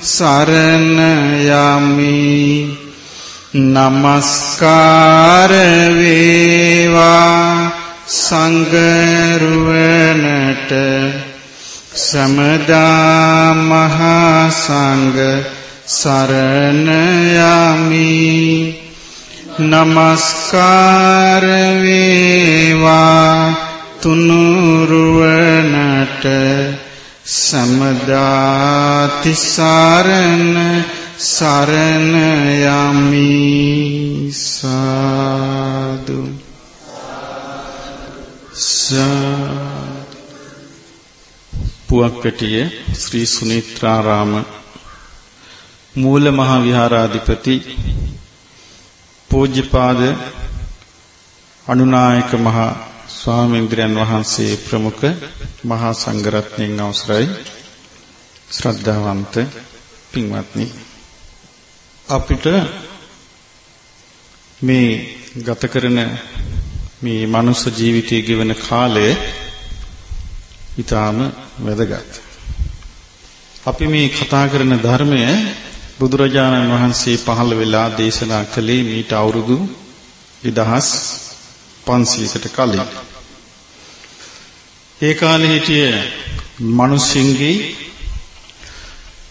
සරණ යමි නමස්කාර වේවා සංගරුවනට සමදා මහා සංඝ සරණ යමි නමස්කාර වේවා තුනුරුවනට සමදාති සරණ සරණ යමි සාදු. පුවක්කටිය ශ්‍රී සුනීත්‍රාරාම මූල මහ විහාරාධිපති පූජ්‍යපාද අනුනායක මහා ස්වාමීන්ද්‍රයන් වහන්සේ ප්‍රමුඛ මහා සංඝරත්නයන් අවසරයි ශ්‍රද්ධාවන්ත පින්වත්නි අපිට මේ ගත කරන මේ මනුස්ස ජීවිතයේ ගෙවන කාලය ඊටාම වැදගත්. අපි මේ කතා කරන ධර්මය බුදුරජාණන් වහන්සේ පහළ වෙලා දේශනා කළේ මීට අවුරුදු 2500කට කලින්. ඒ කාලේ හිටිය මිනිස්සුන්ගේ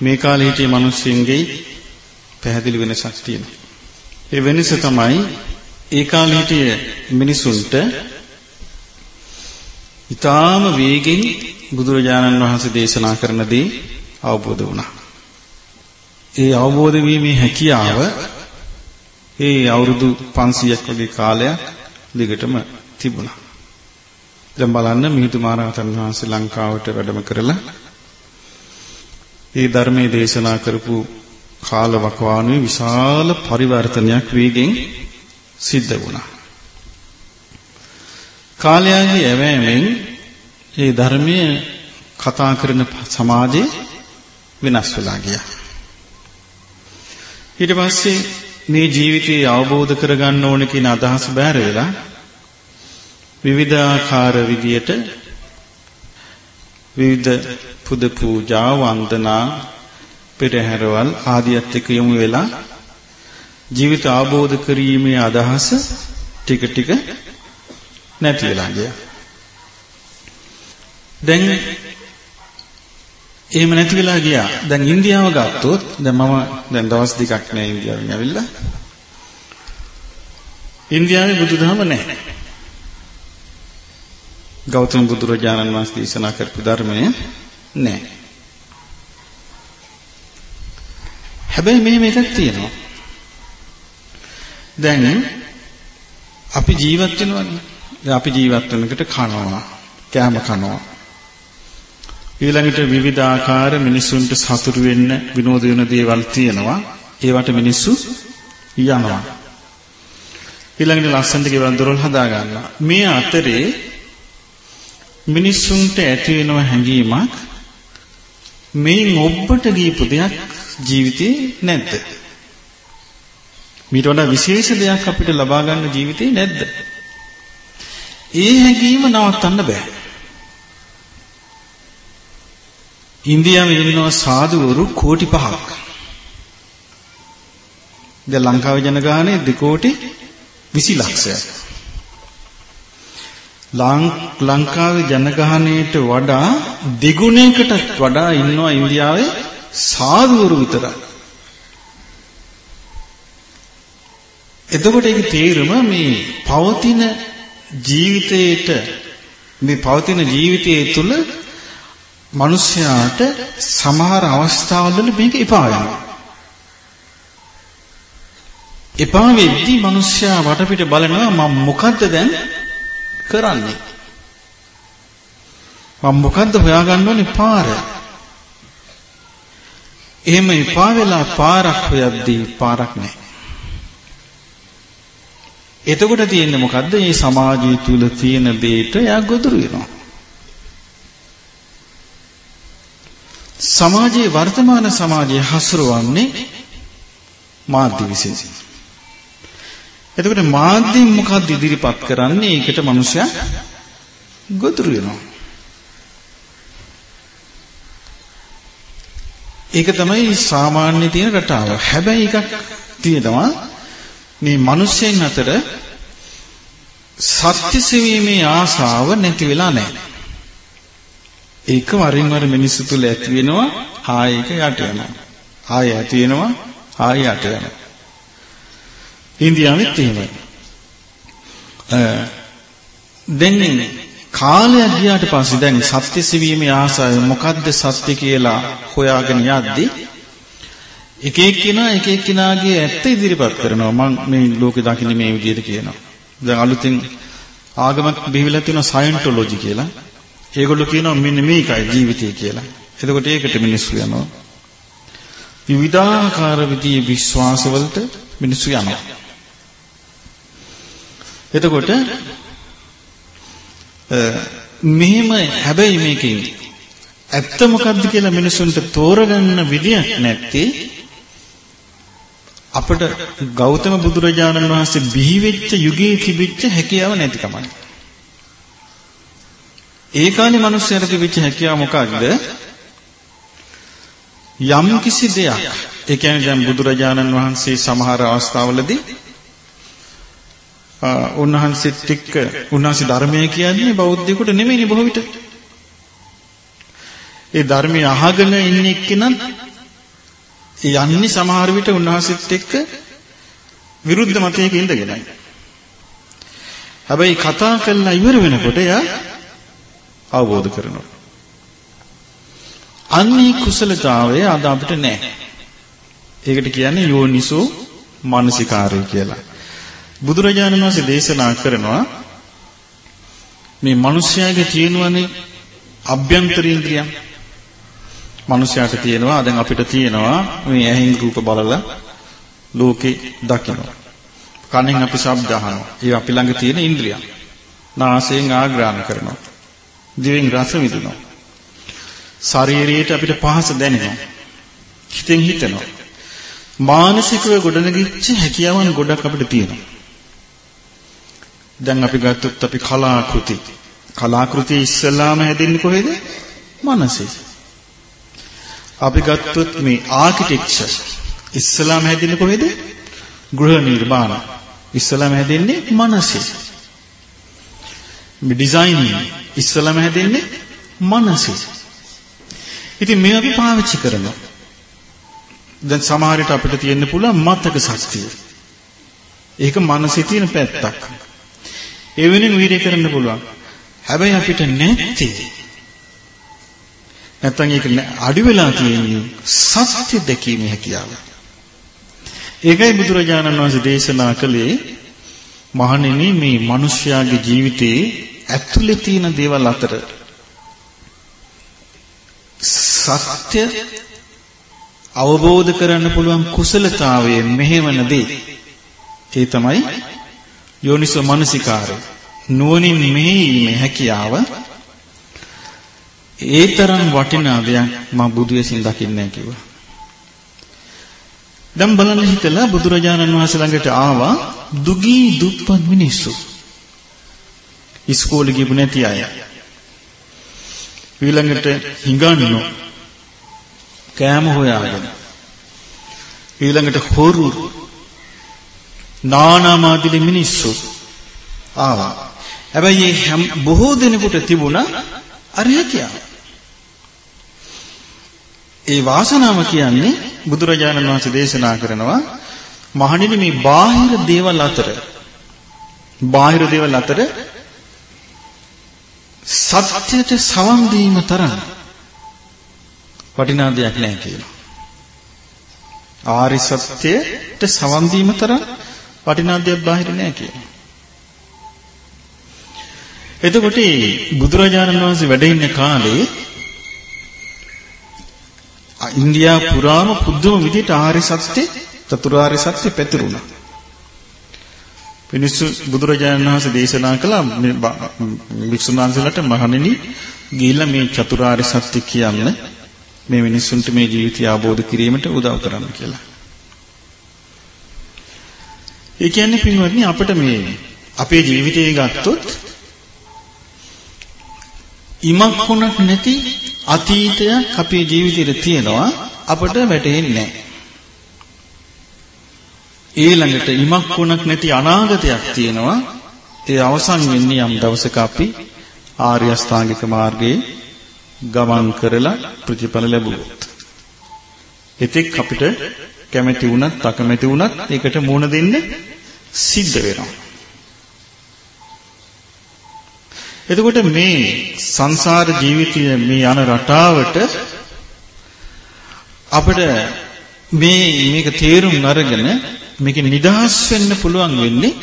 මේ කාලේ හිටිය මිනිස්සුන්ගේ පැහැදිලි වෙනසක් තියෙනවා. ඒ වෙනස තමයි ඒ කාලේ හිටිය මිනිසුන්ට ඊටාම වේගෙන් බුදුරජාණන් වහන්සේ දේශනා කරන දේ අවබෝධ වුණා. ඒ අවබෝධ වීමේ හැකියාව ඒ අවුරුදු 500ක් වගේ කාලයක් දිගටම තිබුණා. දැන් බලන්න මිහිඳු මහරහතන් වහන්සේ ලංකාවට වැඩම කරලා ඒ ධර්මයේ දේශනා කරපු කාල වකවානුවේ විශාල පරිවර්තනයක් වේගෙන් සිද්ධ වුණා. කාලයගේ ඇවෑමෙන් ඒ ධර්මයේ කතා කරන සමාජය වෙනස් වෙලා ගියා. ඊට පස්සේ මේ ජීවිතය අවබෝධ කරගන්න ඕන කියන අදහස බැහැර වෙලා විවිධාකාර විදියට විවිධ පුද පූජා වන්දනා පෙරහැරවල් ආදියත් එක්ක යොමු වෙලා ජීවිත අවබෝධ කිරීමේ අදහස ටික ටික නැති වෙලා ගියා. දැන් එහෙම නැති වෙලා ගියා. දැන් ඉන්දියාව ගත්තොත් දැන් මම දැන් දවස් දෙකක් නෑ ඉන්දියාවෙන් ඇවිල්ලා. ඉන්දියාවේ බුදුදහම නැහැ. ගෞතම බුදුරජාණන් වහන්සේ දේශනා කරපු ධර්මය නැහැ. හැබැයි මෙහෙම එකක් තියෙනවා. දැන් අපි ජීවත් වෙනවනේ. දැන් අපි ජීවත් වෙනකොට කනවා, කෑම කනවා. ඊළඟට විවිධ ආකාර මිනිසුන්ට සතුටු වෙන්න විනෝද වෙන දේවල් තියෙනවා. ඒවට මිනිස්සු යනවා. ඊළඟට ලස්සනට ගෙවල් දොරල් හදා ගන්නවා. මේ අතරේ මිනිස්සුන්ට ඇති වෙනව හැඟීමක් මේ ඔබට දීපු දෙයක් ජීවිතේ නැද්ද? මීට වඩා විශේෂ දෙයක් අපිට ලබා ගන්න ජීවිතේ නැද්ද? ඒ හැඟීම නවත්තන්න බෑ. ඉන්දියාවේ ඉන්නවා සාදුවරු කෝටි 5ක්. දැන් ලංකාවේ ජනගහනය 2 කෝටි 20 ලක්ෂයක්. ලංකාවේ ජනගහනයට වඩා දෙගුණයකටත් වඩා ඉන්නවා ඉන්දියාවේ සාදුවරු විතරයි. එතකොට ඒකේ තේරුම මේ පවතින ජීවිතයේට මේ පවතින ජීවිතයේ තුල මිනිස්යාට සමහර අවස්ථාවවල මේක එපා වෙනවා. එපා වෙද්දී මිනිස්යා වටපිට බලනවා මම මොකද්ද දැන් කරන්නේ? මම මොකද්ද හොයාගන්න ඕනේ පාර? එහෙම එපා වෙලා පාරක් හොයද්දී පාරක් නැහැ. එතකොට තියෙන්නේ මොකද්ද? මේ සමාජය තුල තියෙන දෙයට එයා ගොදුරු වෙනවා. සමාජයේ වර්තමාන සමාජයේ හසුරවන්නේ මාධ්‍ය විශේෂයි. එතකොට මාධ්‍යයෙන් මොකක්ද ඉදිරිපත් කරන්නේ? ඒකට මිනිසයා ගොදුරු වෙනවා. ඒක තමයි සාමාන්‍ය තියෙන රටාව. හැබැයි එකක් තියෙනවා මේ මිනිස්යන් අතර සත්‍ය සෙවීමේ ආසාව නැති වෙලා නැහැ. ඒක වරින් වර මිනිස්සු තුල ඇති වෙනවා ආයෙ ඒක යට යනවා. ආයෙ ඇති වෙනවා ආයෙ යට යනවා. ඉන්දියාවෙත් එහෙමයි. දැන් කාලයක් ගියාට පස්සේ දැන් සත්‍ය සෙවීමේ ආසාව මොකද්ද සත්‍ය කියලා හොයාගෙන යද්දී එක එක්කිනා එක එක්කිනාගේ ඇත්ත ඉදිරිපත් කරනවා මම මේ ලෝකෙ දකින්නේ මේ විදිහට කියනවා දැන් අලුතින් ආගමක් බිහිවිලා තියෙනවා සයන්ටොලොජි කියලා ඒගොල්ලෝ කියනවා මෙන්න මේකයි ජීවිතය කියලා. එතකොට ඒකට මිනිස්සු යනවා. විවිධාකාර විදිහේ විශ්වාසවලට මිනිස්සු යනවා. එතකොට මෙහෙම හැබැයි මේකෙන් ඇත්ත මොකද්ද කියලා මිනිසුන්ට තෝරගන්න විදියක් නැත්තේ අපිට ගෞතම බුදුරජාණන් වහන්සේ බිහි වෙච්ච යුගයේ තිබිච්ච හැකියාව නැතිකමයි. ඒ කාලේ මිනිස්සුන්ට තිබිච්ච හැකියාව මොකක්ද? යම් කිසි දෙයක් ඒ කියන්නේ දැන් බුදුරජාණන් වහන්සේ සමහර අවස්ථාවලදී උන්වහන්සේත් එක්ක උන්වහන්සේ ධර්මය කියන්නේ බෞද්ධයෙකුට නෙමෙයිනේ බොහෝ විට. ඒ ධර්මය අහගෙන ඉන්න එක්කෙනත් යන්නේ සමහර විට උන්වහන්සේත් එක්ක විරුද්ධ මතයක ඉඳගෙනයි. හැබැයි කතා කරලා ඉවර වෙනකොට එයා අවබෝධ කරනවා. අන්නේ කුසලතාවය අද අපිට නැහැ. ඒකට කියන්නේ යෝනිසෝ මානසිකාරය කියලා. බුදුරජාණන් වහන්සේ දේශනා කරනවා මේ මිනිස්යාගේ තියෙනවනේ අභ්‍යන්තරීන්ද්‍රියන්. මිනිස්යාට තියෙනවා දැන් අපිට තියෙනවා මේ ඇහෙන් රූප බලලා ලෝකේ දකිනවා. කනෙන් අපි ශබ්ද අහනවා. ඒ අපි ළඟ තියෙන ඉන්ද්‍රියන්. නාසයෙන් ආග්‍රහණ කරනවා. දිවෙන් රස විඳිනවා. ශරීරයට අපිට පහස දැනෙනවා. හිතෙන් හිතනවා. මානසිකව ගොඩනගිච්ච හැකියාවන් ගොඩක් අපිට තියෙනවා. දැන් අපි ගත්තොත් අපි කලාකෘති. කලාකෘතිය ඉස්සෙල්ලාම හැදෙන්නේ කොහෙද? මනසේ. අපි ගත්තොත් මේ ආකිටෙක්චර් ඉස්සෙල්ලාම හැදෙන්නේ කොහෙද? ගෘහ නිර්මාණ. ඉස්සෙල්ලාම හැදෙන්නේ මනසේ. මේ ඩිසයිනින් ඉස්සෙල්ලාම හැදෙන්නේ මනසේ. ඉතින් මේ අපි පාවිච්චි කරනවා. දැන් සමහර විට අපිට තියෙන්න පුළුවන් මතක ශක්තිය. ඒක මනසේ තියෙන පැත්තක්. ඒ වෙනින් වීර්ය කරන්න පුළුවන්. හැබැයි අපිට නැත්තේ නැත්තම් ඒක අඩු වෙලා තියෙන්නේ සත්‍ය දැකීමේ හැකියාව. ඒකයි බුදුරජාණන් වහන්සේ දේශනා කළේ මහණෙනි මේ මිනිස්යාගේ ජීවිතේ ඇතුලේ තියෙන දේවල් අතර සත්‍ය අවබෝධ කරන්න පුළුවන් කුසලතාවයේ මෙහෙවන දේ. ඒ තමයි යෝනිසෝ මනසිකාරය. නුවණින් මෙහෙීමේ හැකියාව. ඒ තරම් වටිනා දෙයක් මම බුදු වෙසින් දකින්නේ කිව්වා. දැන් බලන්න හිතලා බුදුරජාණන් වහන්සේ ළඟට ආවා. දුගී දුප්පත් මිනිස්සු. ඉස්කෝලේ ගිහපු නැති අය. ඊළඟට හිඟන්නෝ කෑම හොයාගෙන ඊළඟට හොරු නානාමාදිලි මිනිස්සු ආවා. හැබැයි මේ බොහෝ දෙනෙකුට තිබුණා අර හැකියාව. ඒ වාසනාව කියන්නේ බුදුරජාණන් වහන්සේ දේශනා කරනවා මහණෙනි මේ බාහිර දේවල් අතර බාහිර දේවල් අතර සත්‍යයට සවන් දීම තරම් වටිනා දෙයක් නැහැ කියලා. ආරි සත්‍යයට සවන් දීම තරම් වටිනා දෙයක් බාහිර නෑ කියනවා. එතකොට බුදුරජාණන් වහන්සේ වැඩ ඉන්න කාලේ ඉන්දියා පුරාම පුදුම විදිහට ආර්ය සත්‍ය චතුරාර්ය සත්‍ය පැතිරුණා. මිනිස්සු බුදුරජාණන් වහන්සේ දේශනා කළ වික්ෂුන් වහන්සේලාට මහණෙනි ගිහිල්ලා මේ චතුරාර්ය සත්‍ය කියන්න මේ මිනිස්සුන්ට මේ ජීවිතය අවබෝධ කිරීමට උදව් කරන්න කියලා. ඒ කියන්නේ පින්වත්නි අපිට මේ අපේ ජීවිතය ගත්තොත් ඉමක් වුණක් නැති අතීතයක් අපේ ජීවිතේට තියෙනවා අපට වැටහෙන්නේ නැහැ. ඊළඟට ඉමක් වුණක් නැති අනාගතයක් තියෙනවා ඒ අවසන් වෙන්නේ යම් දවසක අපි ආර්ය අෂ්ටාංගික මාර්ගයේ ගමන් කරලා ප්‍රතිඵල ලැබුවොත්. එතෙක් අපිට කැමැති වුණත් අකමැති වුණත් ඒකට මුහුණ දෙන්න සිද්ධ වෙනවා. එතකොට මේ සංසාර ජීවිතයේ මේ යන රටාවට අපිට මේ මේක තේරුම් අරගෙන මේක නිදහස් වෙන්න පුළුවන් වෙන්නේ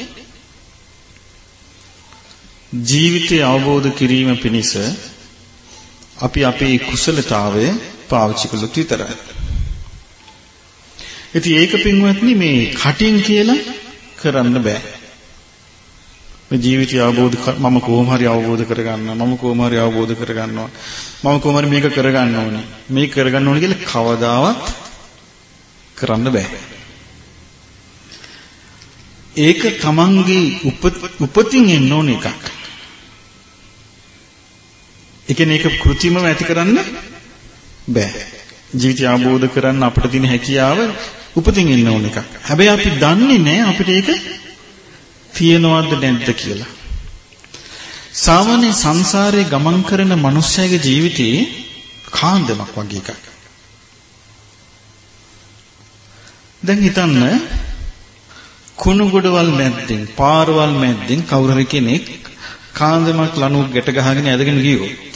ජීවිතය අවබෝධ කිරීම පිණිස අපි අපේ කුසලතාවය පාවිච්චි කළොත් විතරයි. ඉතින් ඒක පින්වත්නි මේ කටින් කියලා කරන්න බෑ. මේ ජීවිතය අවබෝධ මම කොහොම හරි අවබෝධ කරගන්නවා මම කොහොම හරි අවබෝධ කරගන්නවා මම කොහොම හරි මේක කරගන්න ඕනේ මේක කරගන්න ඕනේ කියලා කවදාවත් කරන්න බෑ ඒක තමන්ගේ උපතින් එන්න ඕන එකක් ඒ කියන්නේ ඒක કૃතිමව ඇති කරන්න බෑ ජීවිතය අවබෝධ කරන්න අපිට තියෙන හැකියාව උපතින් එන්න ඕන එකක් හැබැයි අපි දන්නේ නැහැ අපිට ඒක තියනවද නැද්ද කියලා. සාමාන්‍ය සංසාරේ ගමන් කරන මනුස්සයගේ ජීවිතේ කාන්දමක් වගේ එකක්. දැන් හිතන්න කුණු ගොඩවල් මැද්දෙන් පාරවල් මැද්දෙන් කවුරු හරි කෙනෙක් කාන්දමක් ලණුවක් ගැට ගහගෙන ඇදගෙන ගියොත්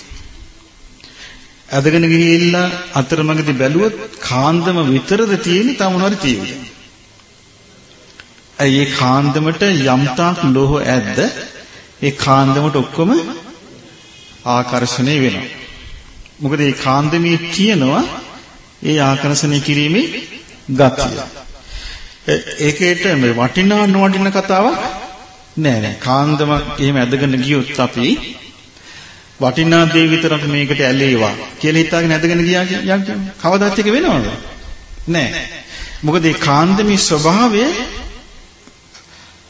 ඇදගෙන ගිහිල්ලා අතරමඟදී බැලුවොත් කාන්දම විතරද තියෙන්නේ තව මොනවාරි තියෙන්නේ ඇයි ඒ කාන්දමට යම්තාක් ලෝහ ඇද්ද ඒ කාන්දමට ඔක්කොම ආකර්ෂණය වෙනවා. මොකද ඒ කාන්දමේ තියෙනවා ඒ ආකර්ෂණය කිරීමේ ගතිය. ඒකේට මේ වටිනා නොවටින කතාවක් නෑ නෑ. කාන්දම එහෙම ඇදගෙන ගියොත් අපි වටිනා දේ විතරක් මේකට ඇලේවා කියලා හිතාගෙන ඇදගෙන ගියා කියන්නේ කවදාත් එක වෙනවද? නෑ. මොකද මේ කාන්දමේ ස්වභාවය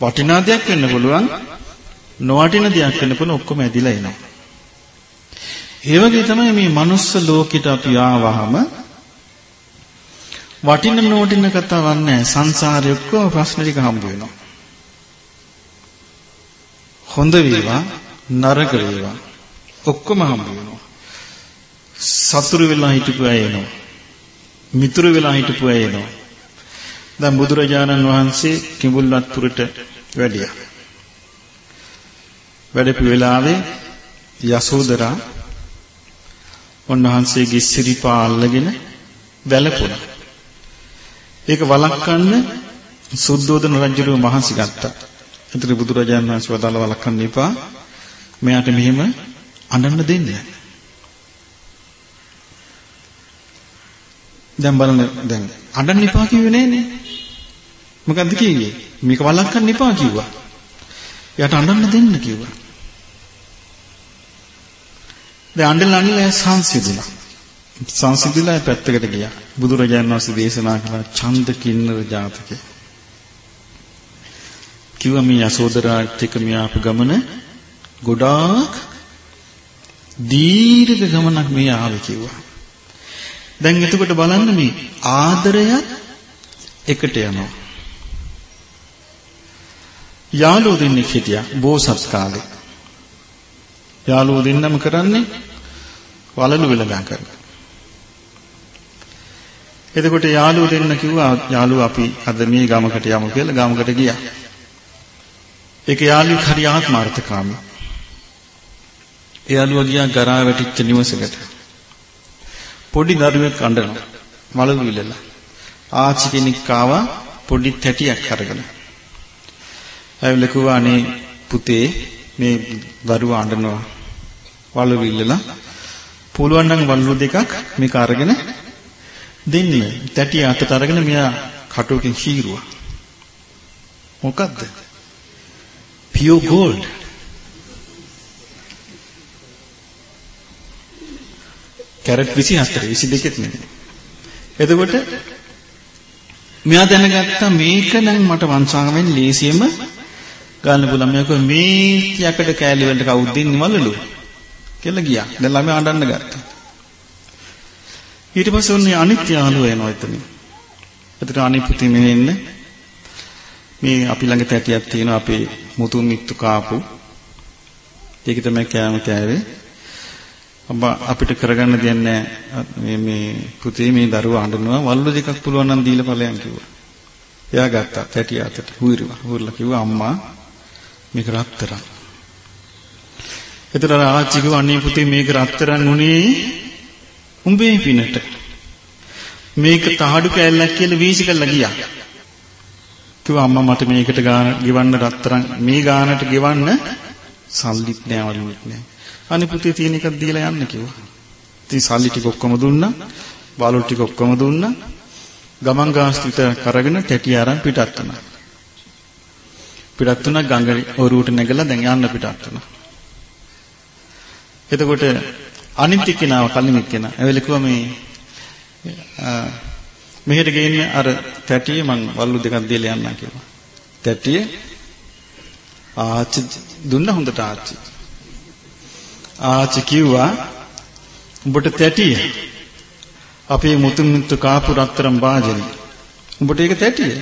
වටිනා දෙයක් වෙන්න පුළුවන් නොවටින දෙයක් වෙන්න පුළුවන් ඔක්කොම ඇදිලා එනවා. ඒ වගේ තමයි මේ manuss ලෝකෙට අපි ආවහම වටින නොවටින කතාවක් නැහැ. සංසාරේ ඔක්කොම ප්‍රශ්න ටික හම්බ වෙනවා. හොඳ වේවා නරක වේවා ඔක්කොම හම්බ වෙනවා. සතුරු වෙලා හිටපු අය එනවා. මිතුරු වෙලා හිටපු අය එනවා. දැන් බුදුරජාණන් වහන්සේ කිඹුල්වත්පුරට වැඩියා. වැඩපු වෙලාවේ යසෝදරා උන්වහන්සේගේ සිරිපා අල්ලගෙන වැළපුණා. ඒක වළක්වන්න සුද්ධෝදන රජුව මහන්සි ගත්තා. ඒතර බුදුරජාණන් වහන්සේ වදාළ වළක්වන්න එපා. මෙයාට මෙහෙම අඬන්න දෙන්න. දැන් බලන්න දැන් අඬන්න එපා කිව්වේ නෑනේ. මොකද්ද කිව්වේ? මේක වළක්වන්න එපා කිව්වා. එයාට අඬන්න දෙන්න කිව්වා. දැන් අඬලා අඬලා සංසිඳුණා. සංසිඳිලා පැත්තකට ගියා. බුදුරජාණන් වහන්සේ දේශනා කළ ඡන්ද කින්නර ජාතකය. කිව්වා මේ යසෝදරාට එක මේ ආපු ගමන ගොඩාක් දීර්ඝ ගමනක් මේ ආවේ කිව්වා. දැන් එතකොට බලන්න මේ ආදරයත් එකට යනවා. යාළුවෝ දෙන්නෙක් හිටියා බෝසත් කාලේ. යාළුවෝ දෙන්නම කරන්නේ වලලු වෙලගම් කරනවා. එතකොට යාළුවෝ දෙන්න කිව්වා යාළුවා අපි අද මේ ගමකට යමු කියලා ගමකට ගියා. ඒක යාළුවෙක් හරි ආත්මාර්ථකාමී. යාළුවා ගියා ගරා වැටිච්ච නිවසකට. පොඩි දරුවෙක් අඬනවා. වලලු විලලා. ආච්චි කෙනෙක් ආවා පොඩි තැටියක් අරගෙන. ඇවිල්ලා කිව්වා අනේ පුතේ මේ දරුවා අඬනවා. වලු විල්ලලා පුළුවන් නම් වලු දෙකක් මේක අරගෙන දෙන්න තැටිය අතට අරගෙන මෙයා කටුවකින් හීරුවා. මොකද්ද? pure gold. කැරට් 24 22ත් නෙමෙයි. එතකොට මෙයා දැනගත්තා මේක නම් මට වංශාවෙන් ලේසියෙම ගන්න පුළුවන්. මේක මේ යකඩ කෑලි වලට කවුද දෙන්නේ මලලු කියලා ගියා. දැන් ළමයා අඬන්න ගත්තා. ඊට පස්සේ ඔන්නේ අනිත් යාළුවා එනවා එතනින්. එතන අනිත් පුතේ මෙහෙන්න මේ අපි ළඟ තැටියක් තියෙනවා අපේ මුතුන් මිත්තු කාපු. ඒක තමයි කෑම කෑවේ. අම්මා අපිට කරගන්න දෙයක් මේ මේ පුතේ මේ දරුවා අඬනවා වල්ලු දෙකක් පුළුවන් නම් දීලා ඵලයන් කිව්වා. එයා ගත්තා තැටිය අතට හුරිවා. හුරලා කිව්වා අම්මා මේක රත්තරන්. එතන ආච්චි කිව්වා අනේ පුතේ මේක රත්තරන් උනේ උඹේ පිනට. මේක තහඩු කෑල්ලක් කියලා වීසි කරලා ගියා. කිව්වා අම්මා මට මේකට ගාන ගෙවන්න රත්තරන් මේ ගානට ගෙවන්න සල්ලිත් නෑ වලිත් නෑ. අනේ පුතේ තියෙන එකක් දීලා යන්න කිව්වා. ඉතින් සල්ලි ටික ඔක්කොම දුන්නා. බාලු ටික ඔක්කොම දුන්නා. ගමන් ගාස්තිත කරගෙන තැටි අරන් පිටත් වුණා. පිටත් වුණා ගඟ ඔරුවට නැගලා දැන් යන්න පිටත් වුණා. එතකොට අනිත් කෙනාව කලින් කෙනා ඇවිල්ලා කිව්වා මේ මෙහෙට ගේන්නේ අර තැටිය මං වල්ලු දෙකක් දීලා යන්නම් කියලා. තැටිය ආච්චි දුන්න හොඳට ආච්චි. ආච්චි කිව්වා උඹට තැටිය අපේ මුතුන් මුතු කාපු රත්තරන් වාජනේ. උඹට ඒක තැටිය.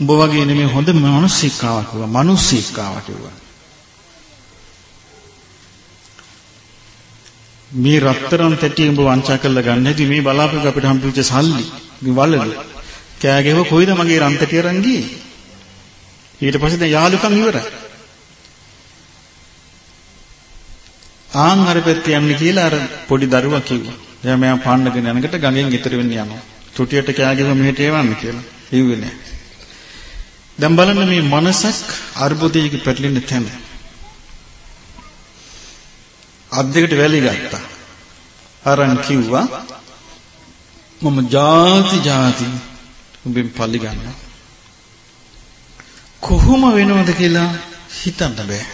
උඹ වගේ නෙමෙයි හොඳ මිනිස්සෙක් ආවා කිව්වා. මිනිස්සෙක් ආවා කිව්වා. මේ රත්තරන් තැටිය උඹ වංචා කරලා ගන්න හැටි මේ බලාපොරොත්තු අපිට හම්බුච්ච සල්ලි මේ වලලු. කෑ ගැව කොයිද මගේ රන් තැටිය අරන් ගියේ ඊට පස්සේ දැන් යාළුකම් ඉවරයි. ආන් අර පැත්තේ යන්නේ කියලා අර පොඩි දරුවා කිව්වා. එයා මෙයා පාන්නගෙන යනකොට ගඟෙන් ගෙතර වෙන්න යනවා. තුටියට කෑ ගැව මෙහෙට එවන්න කියලා. හිව්වේ නෑ. දැන් බලන්න මේ මනසක් අර්බුදයක පැටලෙන්න තැන. අත් දෙකට වැලි ගත්තා. අරන් කිව්වා මම ಜಾති ಜಾති උඹෙන් පල්ලි ගන්නවා. කොහොම වෙනවද කියලා හිතන්න බෑ.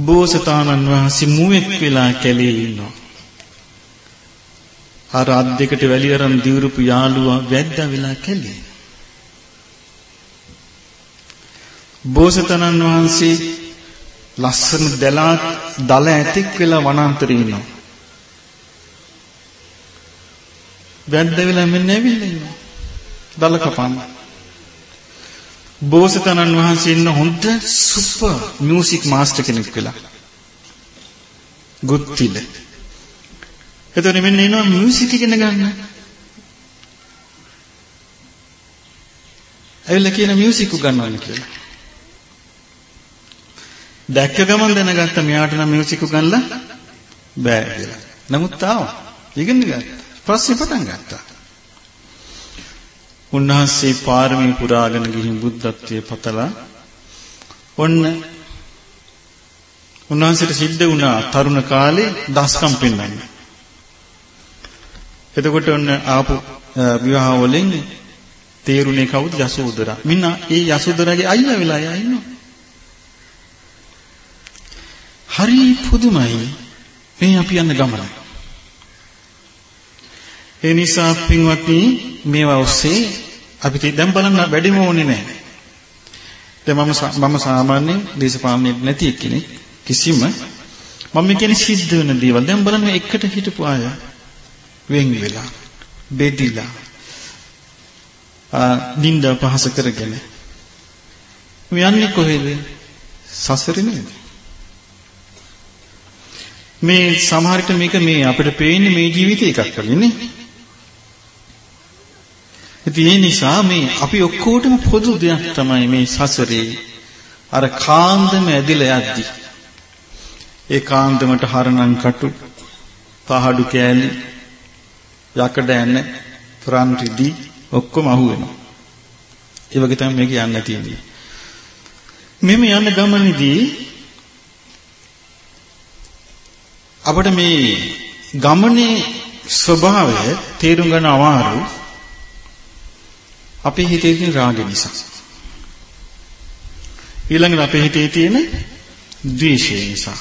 බෝසතාණන් වහන්සේ මුවෙක් වෙලා කැලේ ඉන්නවා. අර අත් දෙකට වැලි අරන් දිවුරුපු යාළුවා වැද්දා වෙලා කැලේ. බෝසතාණන් වහන්සේ ලස්සන දලා දල ඇතික් වෙලා වනාන්තරේ ඉන්නවා. වැද්ද වෙලා මෙන්න ඇවිල්ලා ඉන්නවා. දල කපන්න. බෝසතාණන් වහන්සේ ඉන්න හොඳ සුපර් මියුසික් මාස්ටර් කෙනෙක් වෙලා. ගුත්තිල. එතකොට මෙන්න එනවා මියුසික් ඉගෙන ගන්න. ඇවිල්ලා කියන මියුසික් උගන්වන්න කියලා. දැක්ක ගමන් දැනගත්ත මෙයාට නම් මියුසික් උගන්ලා බෑ කියලා. නමුත් ආවා. ඉගෙන ගත්තා. පස්සේ පටන් ගත්තා. උන්වහන්සේ පාරමී පුරාගෙන ගිහින් බුද්ධත්වයේ පතලා ඔන්න උන්වහන්සේට සිද්ධ වුණා තරුණ කාලේ දස්කම් පෙන්වන්න. එතකොට ඔන්න ආපු විවාහ වලින් තේරුණේ කවුද යසෝදරා. මින්න ඒ යසෝදරාගේ අයියා වෙලා යා ඉන්නවා. හරි පුදුමයි මේ අපි යන ගමන. ඒ නිසා පින්වත්නි මේවා ඔස්සේ අපි දැන් බලන්න වැඩිම ඕනේ නැහැ. දැන් මම මම සාමාන්‍යයෙන් දේශපාලනේ නැති කෙනෙක් කිසිම මම කියන්නේ සිද්ධ වෙන දේවල්. දැන් බලන්න එකට හිටපු අය වෙන් වෙලා බෙදිලා ආ නින්දා පහස කරගෙන මේ යන්නේ කොහෙද? සසරේ නේද? මේ සමහරට මේක මේ අපිට පේන්නේ මේ ජීවිතේ එකක් වගේනේ. ඉතින් ඒ නිසා මේ අපි ඔක්කොටම පොදු දෙයක් තමයි මේ සසරේ අර කාන්දම ඇදිලා යද්දි. ඒ කාන්දමට හරණම් කටු පහඩු කෑලි යකඩ ඇන පුරන් රිදි ඔක්කොම අහු වෙනවා. ඒ වගේ තමයි මේක යන්න තියෙන්නේ. මෙමෙ යන ගමනේදී අපිට මේ ගමනේ ස්වභාවය තේරුම් ගන්න අමාරු අපේ හිතේ තියෙන රාගය නිසා. ඊළඟට අපේ හිතේ තියෙන ද්වේෂය නිසා.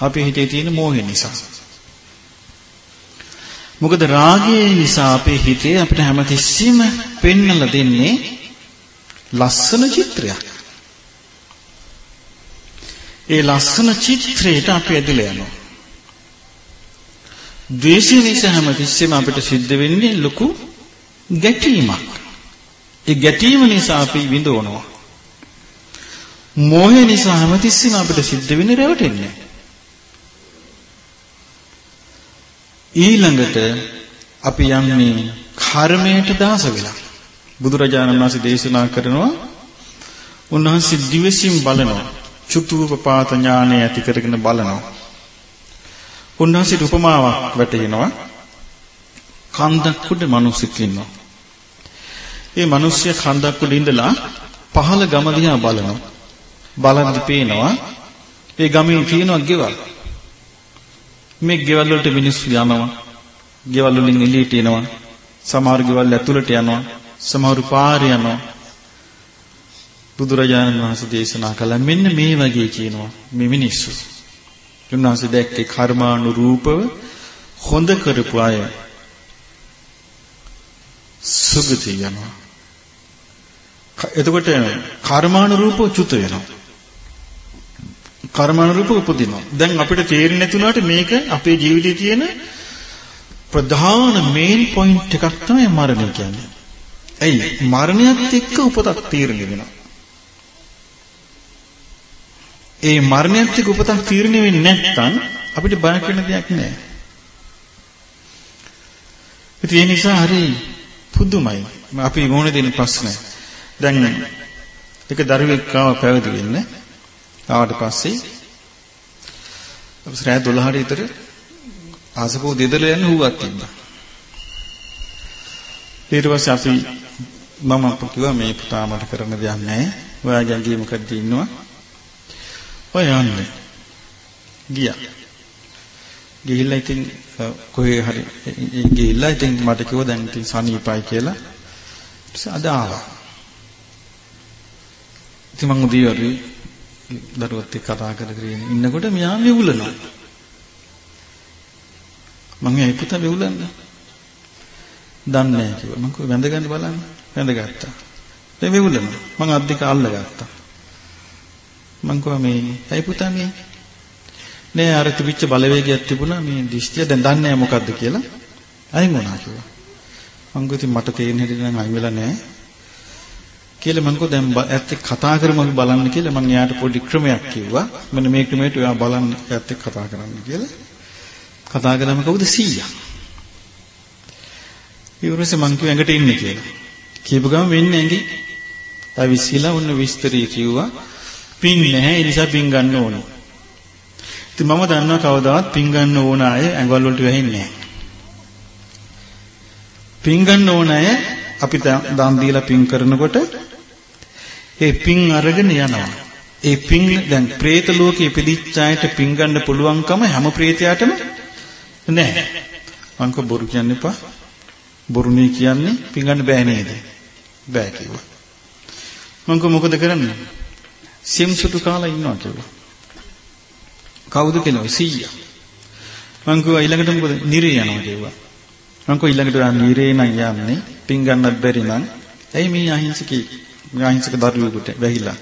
අපේ හිතේ තියෙන මෝහය නිසා. මොකද රාගය නිසා අපේ හිතේ අපිට හැමතිස්සෙම පෙන්වලා දෙන්නේ ලස්සන චිත්‍රයක්. ඒ ලස්සන චිත්‍රයට අපි ඇදලා යනවා. ද්වේෂය නිසා හැමතිස්සෙම අපිට සිද්ධ වෙන්නේ ලොකු ගැටීමක්. ඒ ගැටීම නිසා අපි විඳවනවා. මෝහය නිසා හැමතිස්සෙම අපිට සිද්ධ වෙන්නේ රැවටෙන්නේ. ඊළඟට අපි යන්නේ කර්මයට දාස වෙලා. බුදුරජාණන් වහන්සේ දේශනා කරනවා උන්වහන්සේ දිවසින් බලනවා. චුතුපපාත ඥානය ඇති කරගෙන බලනවා. උන්වහන්සේට උපමාවක් වැටෙනවා. කන්දක් උඩ මිනිස්සෙක් ඉන්නවා. ඒ මිනිස්සයා කන්දක් උඩ ඉඳලා පහළ ගම දිහා බලනවා. බලද්දි පේනවා ඒ ගමේ තියෙනවා ගෙවල්. මේ ගෙවල් වලට මිනිස්සු යනවා. ගෙවල් වලින් එළියට එනවා. සමහර ගෙවල් ඇතුළට යනවා. සමහරු පාරේ යනවා. බුදුරජාණන් වහන්සේ දේශනා කළා මෙන්න මේ වගේ කියනවා මේ මිනිස්සු. උන්වහන්සේ දැක්කේ කර්මානුරූපව හොඳ කරපු අය සුගති යනවා. එතකොට කර්මානුරූපව චුත වෙනවා. කර්මානුරූපව උපදිනවා. දැන් අපිට තේරෙන්නේ නැතුණාට මේක අපේ ජීවිතයේ තියෙන ප්‍රධාන මේන් පොයින්ට් එකක් තමයි මරණය කියන්නේ. ඇයි? මරණයත් එක්ක උපතක් තීරණය වෙනවා. ඒ මරණයත් එක්ක උපතක් තීරණය වෙන්නේ නැත්නම් අපිට බය වෙන දෙයක් නැහැ. ඒ නිසා හරි පුදුමයි. අපි මොන දෙන ප්‍රශ්න. දැන් එක දරුවෙක් ආව පැවිදි වෙන්න. ආවට පස්සේ අපිට රාත්‍රී 12ට විතර ආසපෝ දෙදල යන හුවක් තිබ්බා. ඊට පස්සේ අපි මම කිව්වා මේ පුතා මට කරන්න දෙයක් නැහැ. ඔයාගේ ඇඟේ මොකද ඉන්නවා? ඔය යන්නේ. ගියා. ගිහිල්ලා ඉතින් කොහේ හරි ගිහිල්ලා ඉතින් මට කිව්වා දැන් ඉතින් සනීපයි කියලා. ඊට අද ආවා. ඉතින් මම උදේවරු දරුවත් එක්ක කතා කරගෙන ඉන්නකොට මෙයා මෙවුලනවා. මම ඇයි පුතා මෙවුලන්නේ? දන්නේ නැහැ කිව්වා. මම කිව්වා වැඳ ගන්න බලන්න. වැඳගත්තා. දැන් මෙවුලනවා. මම අත් දෙක අල්ලගත්තා. මං කිව්වා මේ ඇයි පුතා මේ නෑ අර තිබිච්ච බලවේගයක් තිබුණා මේ දිෂ්ටිය දැන් දන්නේ නැහැ මොකද්ද කියලා. අයින් වුණා කිව්වා. මං කිව්වා මට තේරෙන හැටි නම් අයින් වෙලා නැහැ කියලා මං කිව්වා දැන් ඇත්ත කතා කරමු අපි බලන්න කියලා මං එයාට පොඩි ක්‍රමයක් කිව්වා. මෙන්න මේ ක්‍රමයට ඔයා බලන්න ඇත්ත කතා කරන්න කියලා. කතා කරාම කවුද? 100 ඊවරසේ මං කිව්වා ඇඟට ඉන්නේ කියලා. කියපු ගම වෙන්නේ ඇඟි අවිසිලා ඔන්න විස්තරය කිව්වා. පින් නැහැ ඒ නිසා පින් ගන්න ඕන. ඉතින් මම දන්නවා කවදාවත් පින් ගන්න ඕන අය ඇඟවල් වලට වැහින්නේ නැහැ. පින් ගන්න ඕන අය අපි දන් දීලා පින් කරනකොට ඒ පින් අරගෙන යනවා. ඒ පින් දැන් പ്രേත ලෝකයේ ඉපදිච්ච අයට පින් ගන්න පුළුවන්කම හැම പ്രേතයාටම නැහැ. මංක බොරු කියන්න එපා. බොරුනේ කියන්නේ පින් ගන්න බෑ නේද? බෑ කිව්වා. මංක මොකද කරන්නේ? සෙම්සුටු කාලා ඉන්නවා කියලා. කවුද කියලා 100. මං කිව්වා ඊළඟට මොකද? නිරේ යනවා කිව්වා. මං කිව්වා ඊළඟට ආ නිරේ නම් යන්නේ. පින් ගන්නත් බැරි නම්. ඇයි මේ අහිංසකී මේ අහිංසක දරුවෙකුට වැහිලා?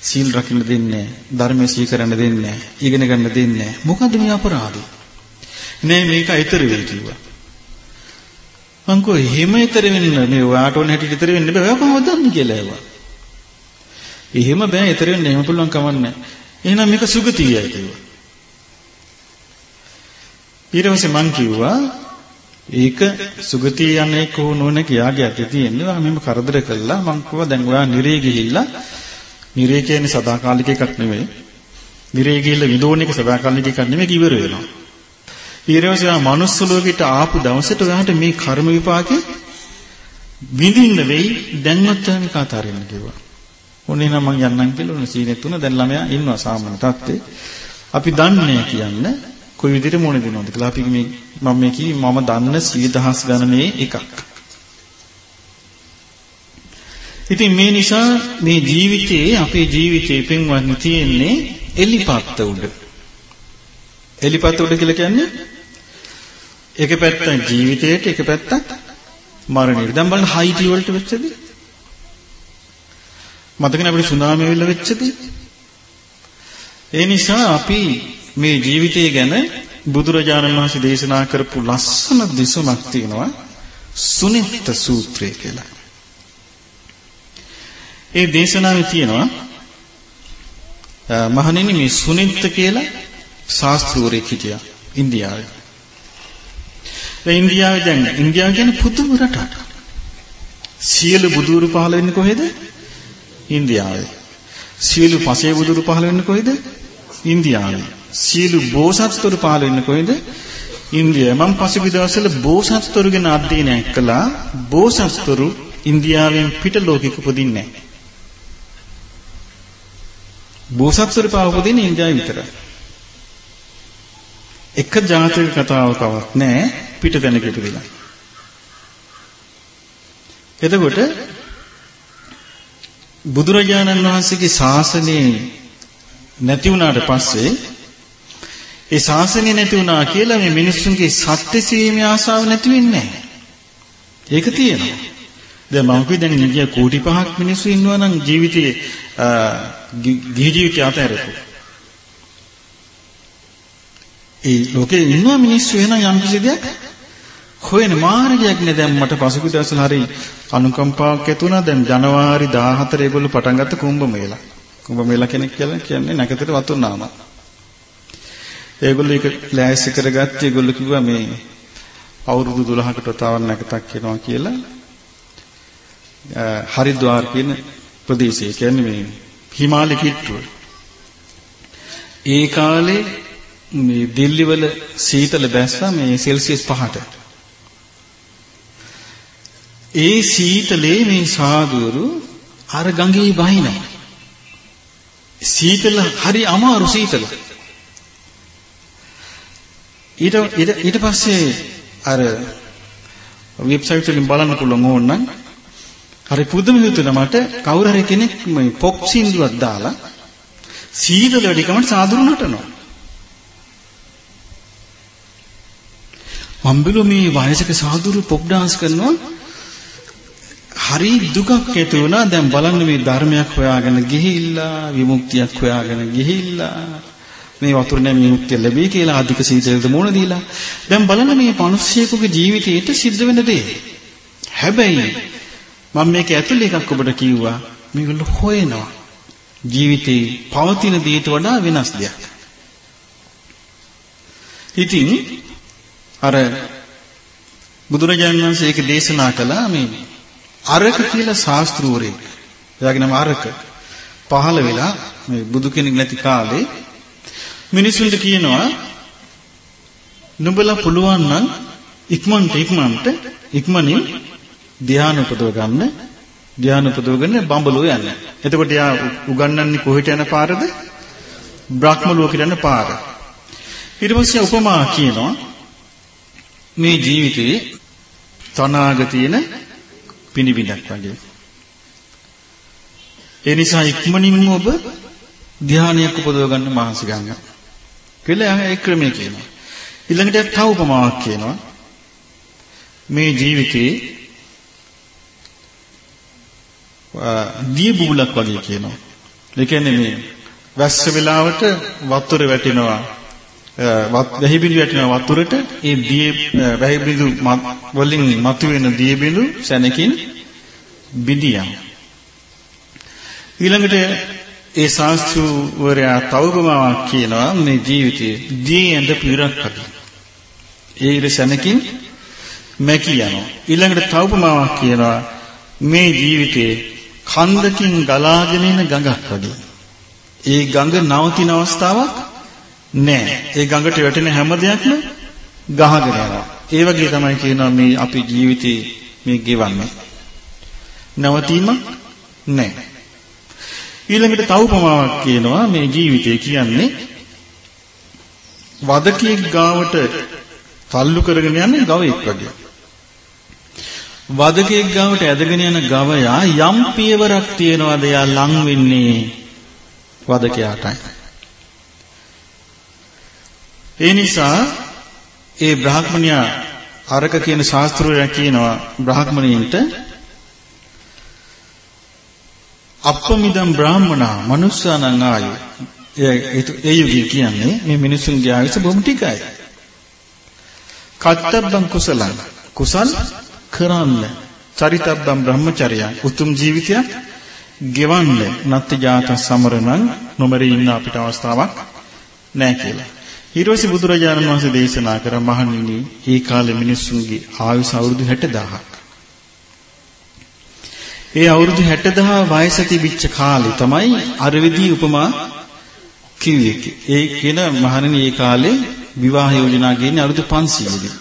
සීල් රකින්න දෙන්නේ ධර්මයේ සීකරන්න දෙන්නේ ඉගෙන ගන්න දෙන්නේ මොකද්ද මේ අපරාධය? නෑ මේක ඊතර වෙයි කිව්වා. මං කිව්වා එහෙම ඊතර වෙන්න මේ ඔයාට ඕන හැටියට ඊතර වෙන්න බෑ. ඔයා කොහොමද දන්නේ? කියලා ඇහුවා. එහෙම බෑ ඊතර වෙන්න එහෙම පුළුවන් කමක් නැහැ. එහෙනම් මේක සුගතියයි කිව්වා. ඊට පස්සේ මං කිව්වා ඒක සුගතිය යන්නේ කොහොනෝන කියාගේ ඇති තියෙනවා මම කරදර කළා මං කිව්වා දැන් ඔයා නිරේ ගිහිල්ලා නිරේ කියන්නේ සදාකාලික එකක් නෙමෙයි. නිරේ ගිහිල්ලා විදෝන එක සදාකාලික එකක් නෙමෙයි ඉවර වෙනවා. ඊට පස්සේ ආ මනුස්ස ලෝකෙට ආපු දවසට ඔයාට මේ කර්ම විපාකේ විඳින්න වෙයි දැන්වත් මේක අතාරින්න කිව්වා. ඕනේ නම් මං යන්නම් කියලා උන සීනේ තුන දැන් ළමයා ඉන්නවා සාමාන්‍ය තත්ත්වේ. අපි දන්නේ කියන්න කොයි විදිහට මොන දෙනවද කියලා අපි මේ මම මේ කිව්වේ මම දන්න 10000 ගණනේ එකක්. ඉතින් මේ නිසා මේ ජීවිතයේ අපේ ජීවිතේ පින්වත්නි තියෙන්නේ එලිපත්ත උඩ. එලිපත්ත උඩ කියලා කියන්නේ එක පැත්තක් ජීවිතයට එක පැත්තක් මරණයට. දැන් බලන්න හයිටි වලට වෙච්චද? මතකනේ අපිට සුනාමි වෙලා වෙච්චද? ඒ නිසා අපි මේ ජීවිතය ගැන බුදුරජාණන් වහන්සේ දේශනා කරපු ලස්සන දිසුමක් තියෙනවා සුනිත්ත සූත්‍රය කියලා. ඒ දේශනාවේ තියෙනවා මහණෙනි මේ සුනිත්ත කියලා ශාස්ත්‍රූරෙක් හිටියා ඉන්දියාවේ. දැන් ඉන්දියාවේ දැන් ඉන්දියාව කියන්නේ පුදුම රටක්. සියලු බුදුරු පහළ වෙන්නේ කොහෙද? ඉන්දියාවේ. සියලු පසේ බුදුරු පහළ වෙන්නේ කොහෙද? ඉන්දියාවේ. සියලු බෝසත්තුරු පහළ වෙන්නේ කොහෙද? ඉන්දියාවේ. මම පසුගිය දවස්වල බෝසත්තුරු ගැන අධ්‍යයනයක් කළා. බෝසත්තුරු ඉන්දියාවෙන් පිට ලෝකෙක උපදින්නේ නැහැ. බෝසත්තුරු පාව උපදින්නේ ඉන්දියාවේ විතරයි. එක ජාතක කතාවකවත් නැහැ පිට තැනක ඉපදිලා. එතකොට බුදුරජාණන් වහන්සේගේ ශාසනය නැති වුණාට පස්සේ ඒ ශාසනය නැති වුණා කියලා මේ මිනිස්සුන්ගේ සත්‍ය සීමේ ආසාව නැති වෙන්නේ ඒක තියෙනවා. දැන් මම කිව්වේ දැන් ඉන්දියා කෝටි පහක් මිනිස්සු ඉන්නවා නම් ජීවිතේ ගිහි ජීවිතය අතහැරපු. ඒ ලෝකේ ඉන්නවා මිනිස්සු එහෙනම් යම් කිසි දෙයක් හොයන මාර්ගයක් නේ දැන් මට පසුගිය දවස්වල හරි අනුකම්පාවක් ඇති වුණා දැන් ජනවාරි 14 ඒගොල්ලෝ පටන් ගත්ත කුම්භ මේලා. කුම්භ මේලා කෙනෙක් කියලා කියන්නේ නැකතට වතුර නාම. ඒගොල්ලෝ ඒක ක්ලෑස් එක කරගත්තේ ඒගොල්ලෝ කිව්වා මේ අවුරුදු 12කට තව නැකතක් එනවා කියලා. හරිද්වාර කියන ප්‍රදේශය කියන්නේ මේ හිමාලය කිට්ටුව. ඒ කාලේ මේ දිල්ලි වල සීතල බැස්සා මේ සෙල්සියස් 5ට. ඒ සීතලේ මේ සාදුවරු අර ගඟේ බහිනවා. සීතල හරි අමාරු සීතල. ඊට ඊට පස්සේ අර වෙබ්සයිට් වලින් බලන්න පුළුවන් ඕනනම් හරි පුදුම හිතුණා මට කවුරු හරි කෙනෙක් මේ පොප් සින්දුවක් දාලා සීතල වැඩිකම සාදුරු නටනවා. මම්බිලු මේ වයසක සාදුරු පොප් ඩාන්ස් කරනවා හරි දුකක් ඇති වුණා. දැන් බලන්න මේ ධර්මයක් හොයාගෙන ගිහිල්ලා විමුක්තියක් හොයාගෙන ගිහිල්ලා. මේ වතුර නැම විමුක්තිය ලැබෙයි කියලා අධික සීතලට මුණ දීලා. දැන් බලන්න මේ මිනිස්සෙකුගේ ජීවිතේට සිද්ධ වෙන දේ. හැබැයි මම මේක ඇතුළේ එකක් ඔබට කිව්වා. මේගොල්ලෝ හොයනවා. ජීවිතේ පවතින දේට වඩා වෙනස් දෙයක්. ඉතින් අර බුදුරජාණන් වහන්සේ ඒක දේශනා කළා මේ අරක කියලා ශාස්ත්‍රූරෙක්. එයාගේ නම අරක. පහළ වෙලා මේ බුදු කෙනෙක් නැති කාලේ මිනිසුන්ට කියනවා නුඹලා පුළුවන් නම් ඉක්මනට ඉක්මනට ඉක්මනින් ධ්‍යාන උපදව ගන්න ධ්‍යාන උපදවගෙන බඹලෝ යන්න. එතකොට යා උගන්වන්නේ කොහෙට යන පාරද? බ්‍රහ්ම ලෝකෙට යන පාර. ඊට පස්සේ උපමා කියනවා මේ ජීවිතේ තනාග තියෙන පිනිබිඩක් වගේ. ඒ නිසා ඉක්මනින්ම ඔබ ධානයක් උපදව ගන්න මහන්සි ගන්න. කියලා ඒ ක්‍රමය කියනවා. ඊළඟට තව උපමාවක් කියනවා. මේ ජීවිතේ දිය බුබුලක් වගේ කියනවා. ඒ කියන්නේ මේ වැස්ස වෙලාවට වතුර වැටෙනවා වැහි බිඳු වැටෙන වතුරට ඒ දිය වැහි බිඳු වලින් මතුවෙන දිය බිඳු සැනකින් බිඳියම්. ඊළඟට ඒ ශාස්ත්‍රවරයා තවබමාවක් කියනවා මේ ජීවිතයේ දී ඇඳ පිරක් වගේ ඒ ඉර සැනකින් මැකී යනවා. ඊළඟට තවබමාවක් කියනවා මේ ජීවිතයේ කන්දකින් ගලාගෙන එන ගඟක් වගේ ඒ ගඟ නවතින අවස්ථාවක් නෑ. ඒ ගඟට වැටෙන හැම දෙයක්ම ගහගෙන යනවා. ඒ වගේ තමයි කියනවා මේ අපි ජීවිතේ මේ ගෙවන්නේ. නවතීමක් නෑ. ඊළඟට තව උපමාවක් කියනවා මේ ජීවිතය කියන්නේ වදකියෙක් ගාවට තල්ලු කරගෙන යන ගවයෙක් වගේ. වදකෙක් ගාවට ඇදගෙන යන ගවයා යම් පියවරක් තියනවාද යා ලං වෙන්නේ වදකයාටයි. ඒ නිසා ඒ බ්‍රාහ්මණයා අරක කියන ශාස්ත්‍රවලයා කියනවා බ්‍රාහ්මණයින්ට අප්පමිදම් බ්‍රාහ්මනා මනුස්සානං ආයු. ඒ යුගය කියන්නේ මේ මිනිසුන්ගේ ආයුෂ බොහොම ටිකයි. කත්තබ්බං කුසලං. කුසල් කරන්න. චරිතබ්බම් බ්‍රහ්මචර්යය උතුම් ජීවිතයක්. ගෙවන්න. නත්ති ජාත සමරණං නොමරී ඉන්න අපිට අවස්ථාවක් නැහැ කියලා. ඊට බුදුරජාණන් වහන්සේ දේශනා කර මහණෙනි ඒ කාලේ මිනිස්සුන්ගේ ආයුෂ අවුරුදු 60000ක්. ඒ අවුරුදු 60000 වයස තිබිච්ච කාලේ තමයි අරවිදී උපමා කිව්වේ. ඒ කියන මහණෙනි ඒ කාලේ විවාහ යෝජනා ගේන්නේ අවුරුදු 500දී.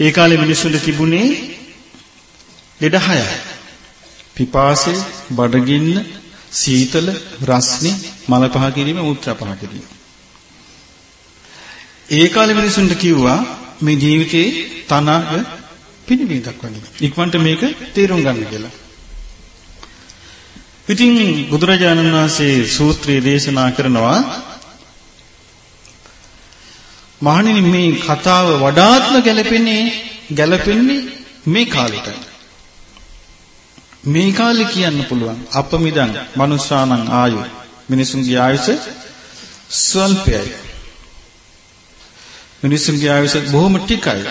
ඒ කාලේ මිනිස්සුන්ට තිබුණේ ලෙඩ හයයි. පිපාසය, බඩගින්න, සීතල, රස්නේ, මල පහ කිරීම, මුත්‍රා පහ කිරීම. ඒ කාලේ මිනිසුන්ට කිව්වා මේ ජීවිතේ තනක පිළිවිදක් වගේ. ඉක්මනට මේක තේරුම් ගන්න කියලා. ඉතින් බුදුරජාණන් වහන්සේ සූත්‍රයේ දේශනා කරනවා මහණෙනි මේ කතාව වඩාත්ම ගැලපෙන්නේ ගැලපෙන්නේ මේ කාලෙටයි. මේ කාලේ කියන්න පුළුවන් අපමිදන් මනුස්සානං ආයු මිනිසුන්ගේ ආයුෂ ස්වල්පයයි. මිනිසුන්ගේ ආයුෂ බොහොම ටිකයි.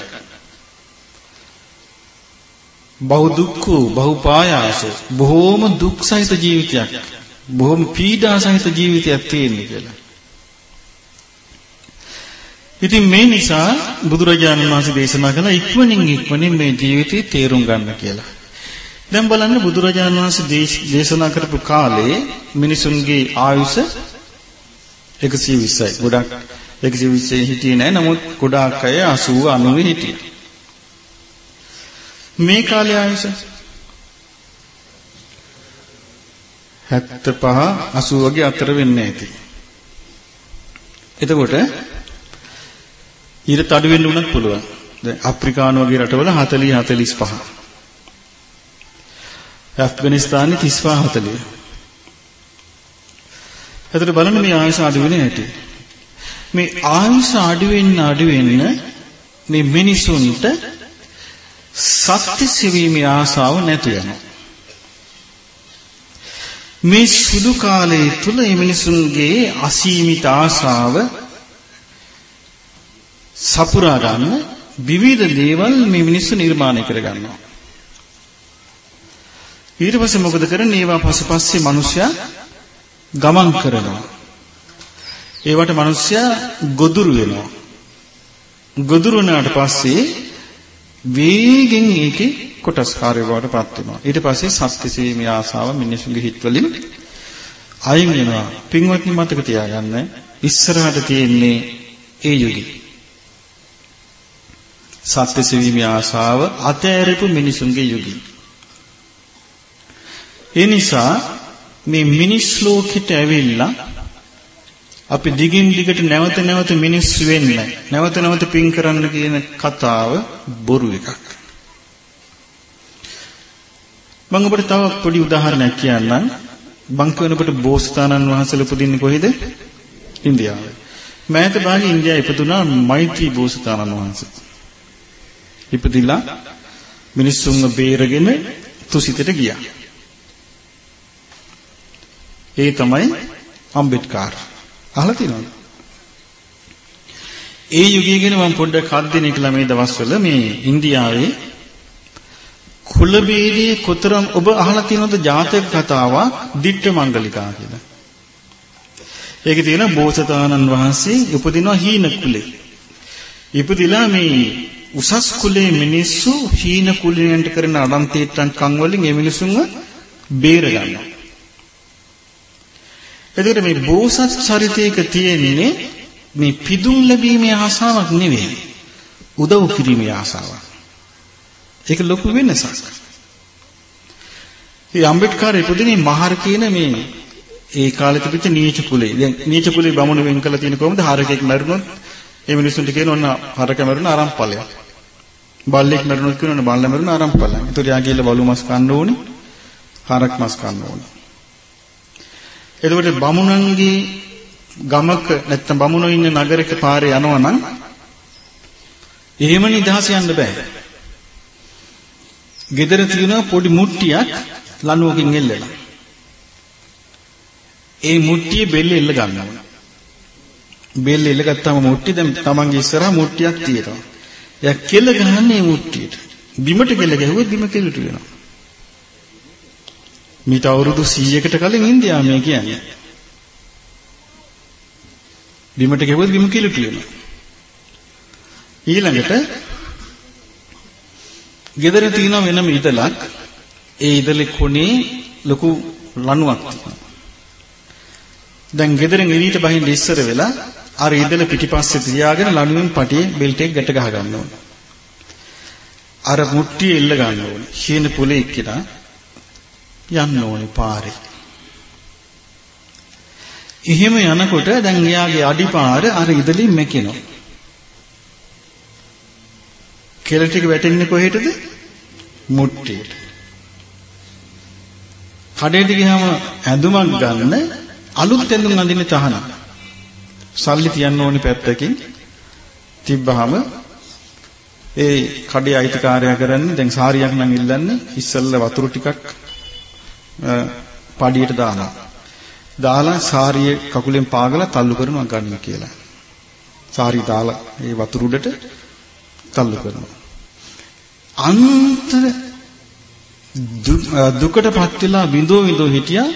බහු දුක්ඛ බහු පායාස බොහොම දුක් සහිත ජීවිතයක් බොහොම පීඩා සහිත ජීවිතයක් තියෙන්නේ කියලා. ඉතින් මේ නිසා බුදුරජාණන් වහන්සේ දේශනා කළා ඉක්මනින් ඉක්මනින් මේ ජීවිතේ තේරුම් ගන්න කියලා. දැන් බලන්න බුදුරජාණන් වහන්සේ දේශනා කරපු කාලේ මිනිසුන්ගේ ආයුෂ 120යි. ගොඩක් 120 හිටියේ නෑ. නමුත් ගොඩාක් අය 80 90 හිටියා. මේ කාලේ ආයුෂ 75 80 වගේ අතර වෙන්නේ නැති. එතකොට ඊට අඩු වෙන්න උනත් පුළුවන්. දැන් අප්‍රිකානු වගේ රටවල 40 45. ඇෆ්ගනිස්තානයේ 35 40. එතකොට බලන්න මේ ආයුෂ අඩු වෙන්නේ නැටි. මේ ආයුෂ අඩු වෙන්න අඩු වෙන්න මේ මිනිසුන්ට සත්‍ය සෙවීමේ ආසාව නැතු වෙනවා. මේ සුදු කාලයේ තුල මේ මිනිසුන්ගේ අසීමිත ආසාව සපුරා ගන්න විවිධ දේවල් මේ මිනිස්සු නිර්මාණය කර ගන්නවා. ඊට පස්සේ මොකද කරන්නේ? ඒවා පසුපස්සේ මිනිස්සයා ගමන් කරනවා. ඒවට මිනිස්සයා ගොදුරු වෙනවා. ගොදුරු වුණාට පස්සේ වේගෙන් ඒකේ කොටස්කාරය බවට පත් වෙනවා. ඊට පස්සේ සත්‍ය සීමේ ආසාව මිනිසුන්ගේ හිතවලින් අයින් වෙනවා. පින්වත්නි මතක තියාගන්න ඉස්සරහට තියෙන්නේ ඒ යුගය. සත්‍ය සෙවීමේ ආශාව අතෑරපු මිනිසුන්ගේ යුගය. ඒ නිසා මේ මිනිස් ලෝකෙට ඇවිල්ලා අපි දිගින් දිගට නැවත නැවත මිනිස් වෙන්න නැවත නැවත පින් කරන්න කියන කතාව බොරු එකක්. මම ඔබට තව පොඩි උදාහරණයක් කියන්නම්. මං කියනකොට බෝසතාණන් වහන්සේලා උපදින්නේ කොහෙද? ඉන්දියාවේ. මෑත භාගයේ ඉන්දියාවේ ඉපදුනා මෛත්‍රී බෝසතාණන් වහන්සේ. ඉපදිලා මිනිස්සුන්ව බේරගෙන තුසිතට ගියා. ඒ තමයි අම්බෙඩ්කර්. අහලා තියෙනවද? ඒ යුගය ගැන මම පොඩ්ඩක් හත් දිනක ළමේ දවස්වල මේ ඉන්දියාවේ කුල බේදයේ කොතරම් ඔබ අහලා තියෙනවද ජාතක කතාවක් දිට්ඨ මංගලිකා කියලා. ඒකේ තියෙන බෝසතාණන් වහන්සේ උපදිනවා හීන කුලේ. ඉපදිලා මේ උසස් කුලේ මිනිස්සු හීන කුලයන්ට කරන අඩන්තීට්ටම් කම් වලින් මේ මිනිසුන්ව බේර ගන්නවා. එතකොට මේ බෝසත් චරිතයක තියෙන්නේ මේ පිදුම් ලැබීමේ ආසාවක් නෙවෙයි. උදව් කිරීමේ ආසාවක්. ඒක ලොකු වෙනසක්. මේ අම්බෙඩ්කර් ඉපදුනේ මහර කියන මේ ඒ කාලේ තිබිච්ච නීච කුලේ. දැන් නීච කුලේ බමුණු වෙන් කළ තියෙන කොහොමද? හරකෙක් මැරුණොත් ඒ මිනිස්සුන්ට කියන ඔන්න හරක මැරුණ ආරම්පලයක්. බල්ලෙක් මැරුණොත් කියනවනේ බල්ලා මැරුණ ආරම්පලයක්. ඒතකොට යා ගිහලා බලු මස් කන්න ඕනේ. හරක් මස් කන්න ඕනේ. එතකොට බමුණන්ගේ ගමක නැත්තම් බමුණෝ ඉන්න නගරයක පාරේ යනවා නම් එහෙම නිදහස යන්න බෑ. ගෙදර තියෙන පොඩි මුට්ටියක් ලණුවකින් එල්ලලා. ඒ මුට්ටියේ බෙල්ල එල්ල ගන්නවා. බෙල්ල එල්ල ගත්තාම මුට්ටිය දැන් තමන්ගේ ඉස්සරහා මුට්ටියක් තියෙනවා. එයා කෙල ගහන්නේ මේ මුට්ටියට. බිමට කෙල ගැහුවොත් බිම කෙලට වෙනවා. මීට අවුරුදු 100කට කලින් ඉන්දියාව මේ කියන්නේ. බිමට ගැහුවොත් බිම කෙලට වෙනවා. ඊළඟට ගෙදර තියෙන වෙනම ඉදලක් ඒ ඉදලේ කොනේ ලොකු ලණුවක් තියෙනවා. දැන් ගෙදරින් එළියට බහින්න ඉස්සර වෙලා අර ඉදල පිටිපස්සේ තියාගෙන ලණුවෙන් පටියේ බෙල්ට් එක ගැට ගහ ගන්න ඕනේ. අර මුට්ටිය එල්ල ගන්න ඕනේ. හීන පොලේ එක්කිනා යන්න ඕනේ පාරේ. එහෙම යනකොට දැන් එයාගේ අඩිපාර අර ඉදලින් මැකෙනවා. කෙල ටික වැටෙන්නේ කොහෙටද? මුට්ටියට. කඩේට ගියාම ඇඳුමක් ගන්න අලුත් ඇඳුම් අඳින්න තහනම්. සල්ලි තියන්න ඕනි පැත්තකින් තිබ්බහම ඒ කඩේ අයිතිකාරයා කරන්නේ දැන් සාරියක් නම් ඉල්ලන්නේ ඉස්සල්ල වතුර ටිකක් පඩියට දානවා. දාලා සාරිය කකුලෙන් පාගලා තල්ලු කරනවා ගන්න කියලා. සාරිය දාලා ඒ වතුර උඩට තල්ලු කරනවා. අන්තර දුකටපත් වෙලා විඳෝ විඳෝ හිටියා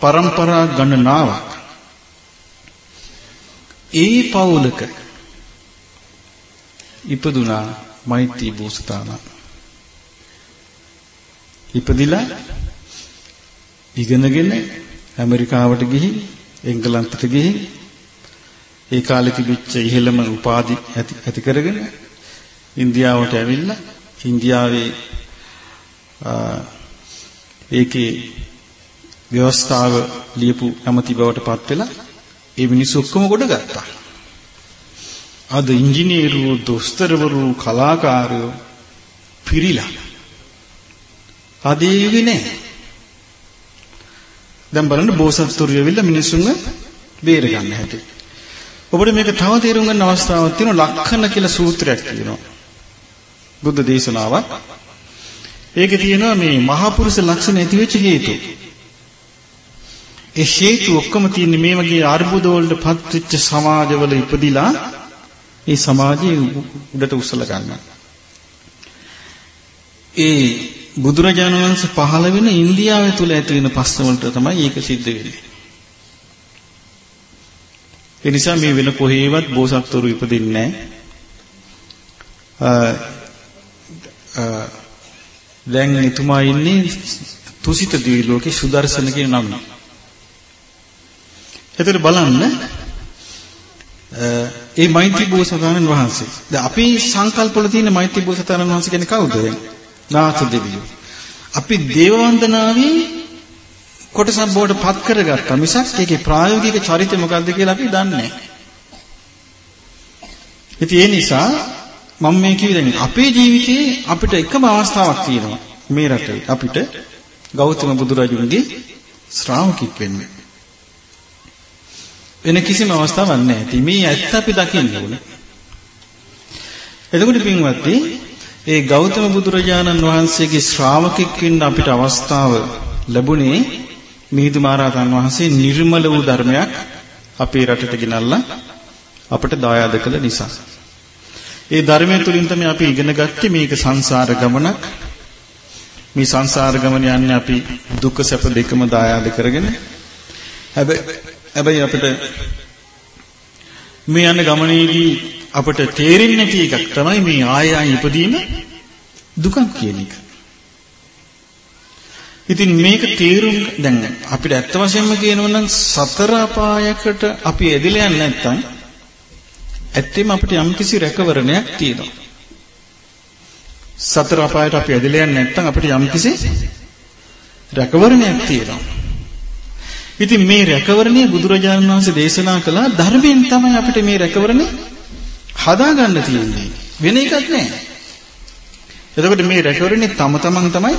પરම්පරා ගණනාවක්. ඒ පවුලක ඉපදුනා මෛත්‍රී බෝසතාණන්. ඉපදිලා ඉගෙනගෙන ඇමරිකාවට ගිහින් එංගලන්තයට ගිහින් ඒ කාලේ තිබිච්ච ඉහළම උපාධි ඇති ඇති කරගෙන ඉන්දියාවට ඇවිල්ලා ඉන්දියාවේ ඒකේ ව්‍යවස්ථාව ලියපු ඇමති බවට පත් වෙලා ඒ මිනිස්සු ඔක්කොම ගොඩ ගත්තා. අද ඉංජිනේරුවෝ, දොස්තරවරු, කලාකාරයෝ පිරිලා. අද ඒවි නෑ. දැන් බලන්න බෝසත්තුරු ඇවිල්ලා මිනිස්සුන්ව බේර ගන්න හැටි. ඔබට මේක තව තේරුම් ගන්න අවස්ථාවක් තියෙනවා ලක්ෂණ කියලා සූත්‍රයක් තියෙනවා. බුද්ධ දේශනාවක්. ඒකේ තියෙනවා මේ මහා පුරුෂ ලක්ෂණ ඇති වෙච්ච හේතු. ඒ හේතු ඔක්කොම තියෙන්නේ මේ වගේ අර්බුද වලට පත්වෙච්ච සමාජවල ඉපදිලා ඒ සමාජය උඩට උස්සලා ගන්නවා. ඒ බුදුරජාණන් වහන්සේ පහළ වෙන ඉන්දියාවේ තුල ඇති වෙන ප්‍රශ්න වලට තමයි ඒක සිද්ධ වෙන්නේ. ඒ නිසා මේ වෙන කොහේවත් බෝසත්තුරු ඉපදින්නේ නැහැ. දැන් එතුමා ඉන්නේ තුසිත දිවි ලෝකේ සුදර්ශන කියන නම. එතකොට බලන්න ඒ මෛත්‍රී බෝසතාණන් වහන්සේ. දැන් අපි සංකල්පවල තියෙන මෛත්‍රී බෝසතාණන් වහන්සේ කියන්නේ කවුද දැන්? නාථ දෙවියෝ. අපි දේව වන්දනාවේ කොටසක් බවට පත් කරගත්තා මිසක් ඒකේ ප්‍රායෝගික චරිතය මොකක්ද කියලා අපි දන්නේ නැහැ. ඉතින් ඒ නිසා මම මේ කිව්වේ දැන් අපේ ජීවිතේ අපිට එකම අවස්ථාවක් තියෙනවා මේ රටේ අපිට ගෞතම බුදුරජුන්ගේ ශ්‍රාවකෙක් වෙන්න. වෙන කිසිම අවස්ථාවක් නැහැ. ඉතින් මේ ඇත්ත අපි දකින්න ඕනේ. එතකොට පින්වත්නි ඒ ගෞතම බුදුරජාණන් වහන්සේගේ ශ්‍රාවකෙක් වෙන්න අපිට අවස්ථාව ලැබුණේ මිහිඳු මහරහතන් වහන්සේ නිර්මල වූ ධර්මයක් අපේ රටට ගෙනල්ලා අපට දායාද කළ නිසා. ඒ ධර්මය තුලින් තමයි අපි ඉගෙන ගත්තේ මේක සංසාර ගමනක්. මේ සංසාර ගමන යන්නේ අපි දුක සැප දෙකම දායාද කරගෙන. හැබැයි අපිට මේ යන ගමනේදී අපට තේරෙන්නේ නැති එකක් තමයි මේ ආය ආය ඉපදීම දුකක් කියන එක. ඉතින් මේක තේරුම් දැන් අපිට ඇත්ත වශයෙන්ම කියනවා නම් සතර අපායකට අපි ඇදලා යන්නේ නැත්නම් ඇත්තෙම අපිට යම්කිසි රැකවරණයක් තියෙනවා. සතර අපායට අපි ඇදලා යන්නේ නැත්නම් අපිට යම්කිසි රැකවරණයක් තියෙනවා. ඉතින් මේ රැකවරණය බුදුරජාණන් වහන්සේ දේශනා කළා ධර්මයෙන් තමයි අපිට මේ රැකවරණය හදාගන්න තියෙන්නේ. වෙන එකක් නෑ. එතකොට මේ රැකවරණේ තම තමන් තමයි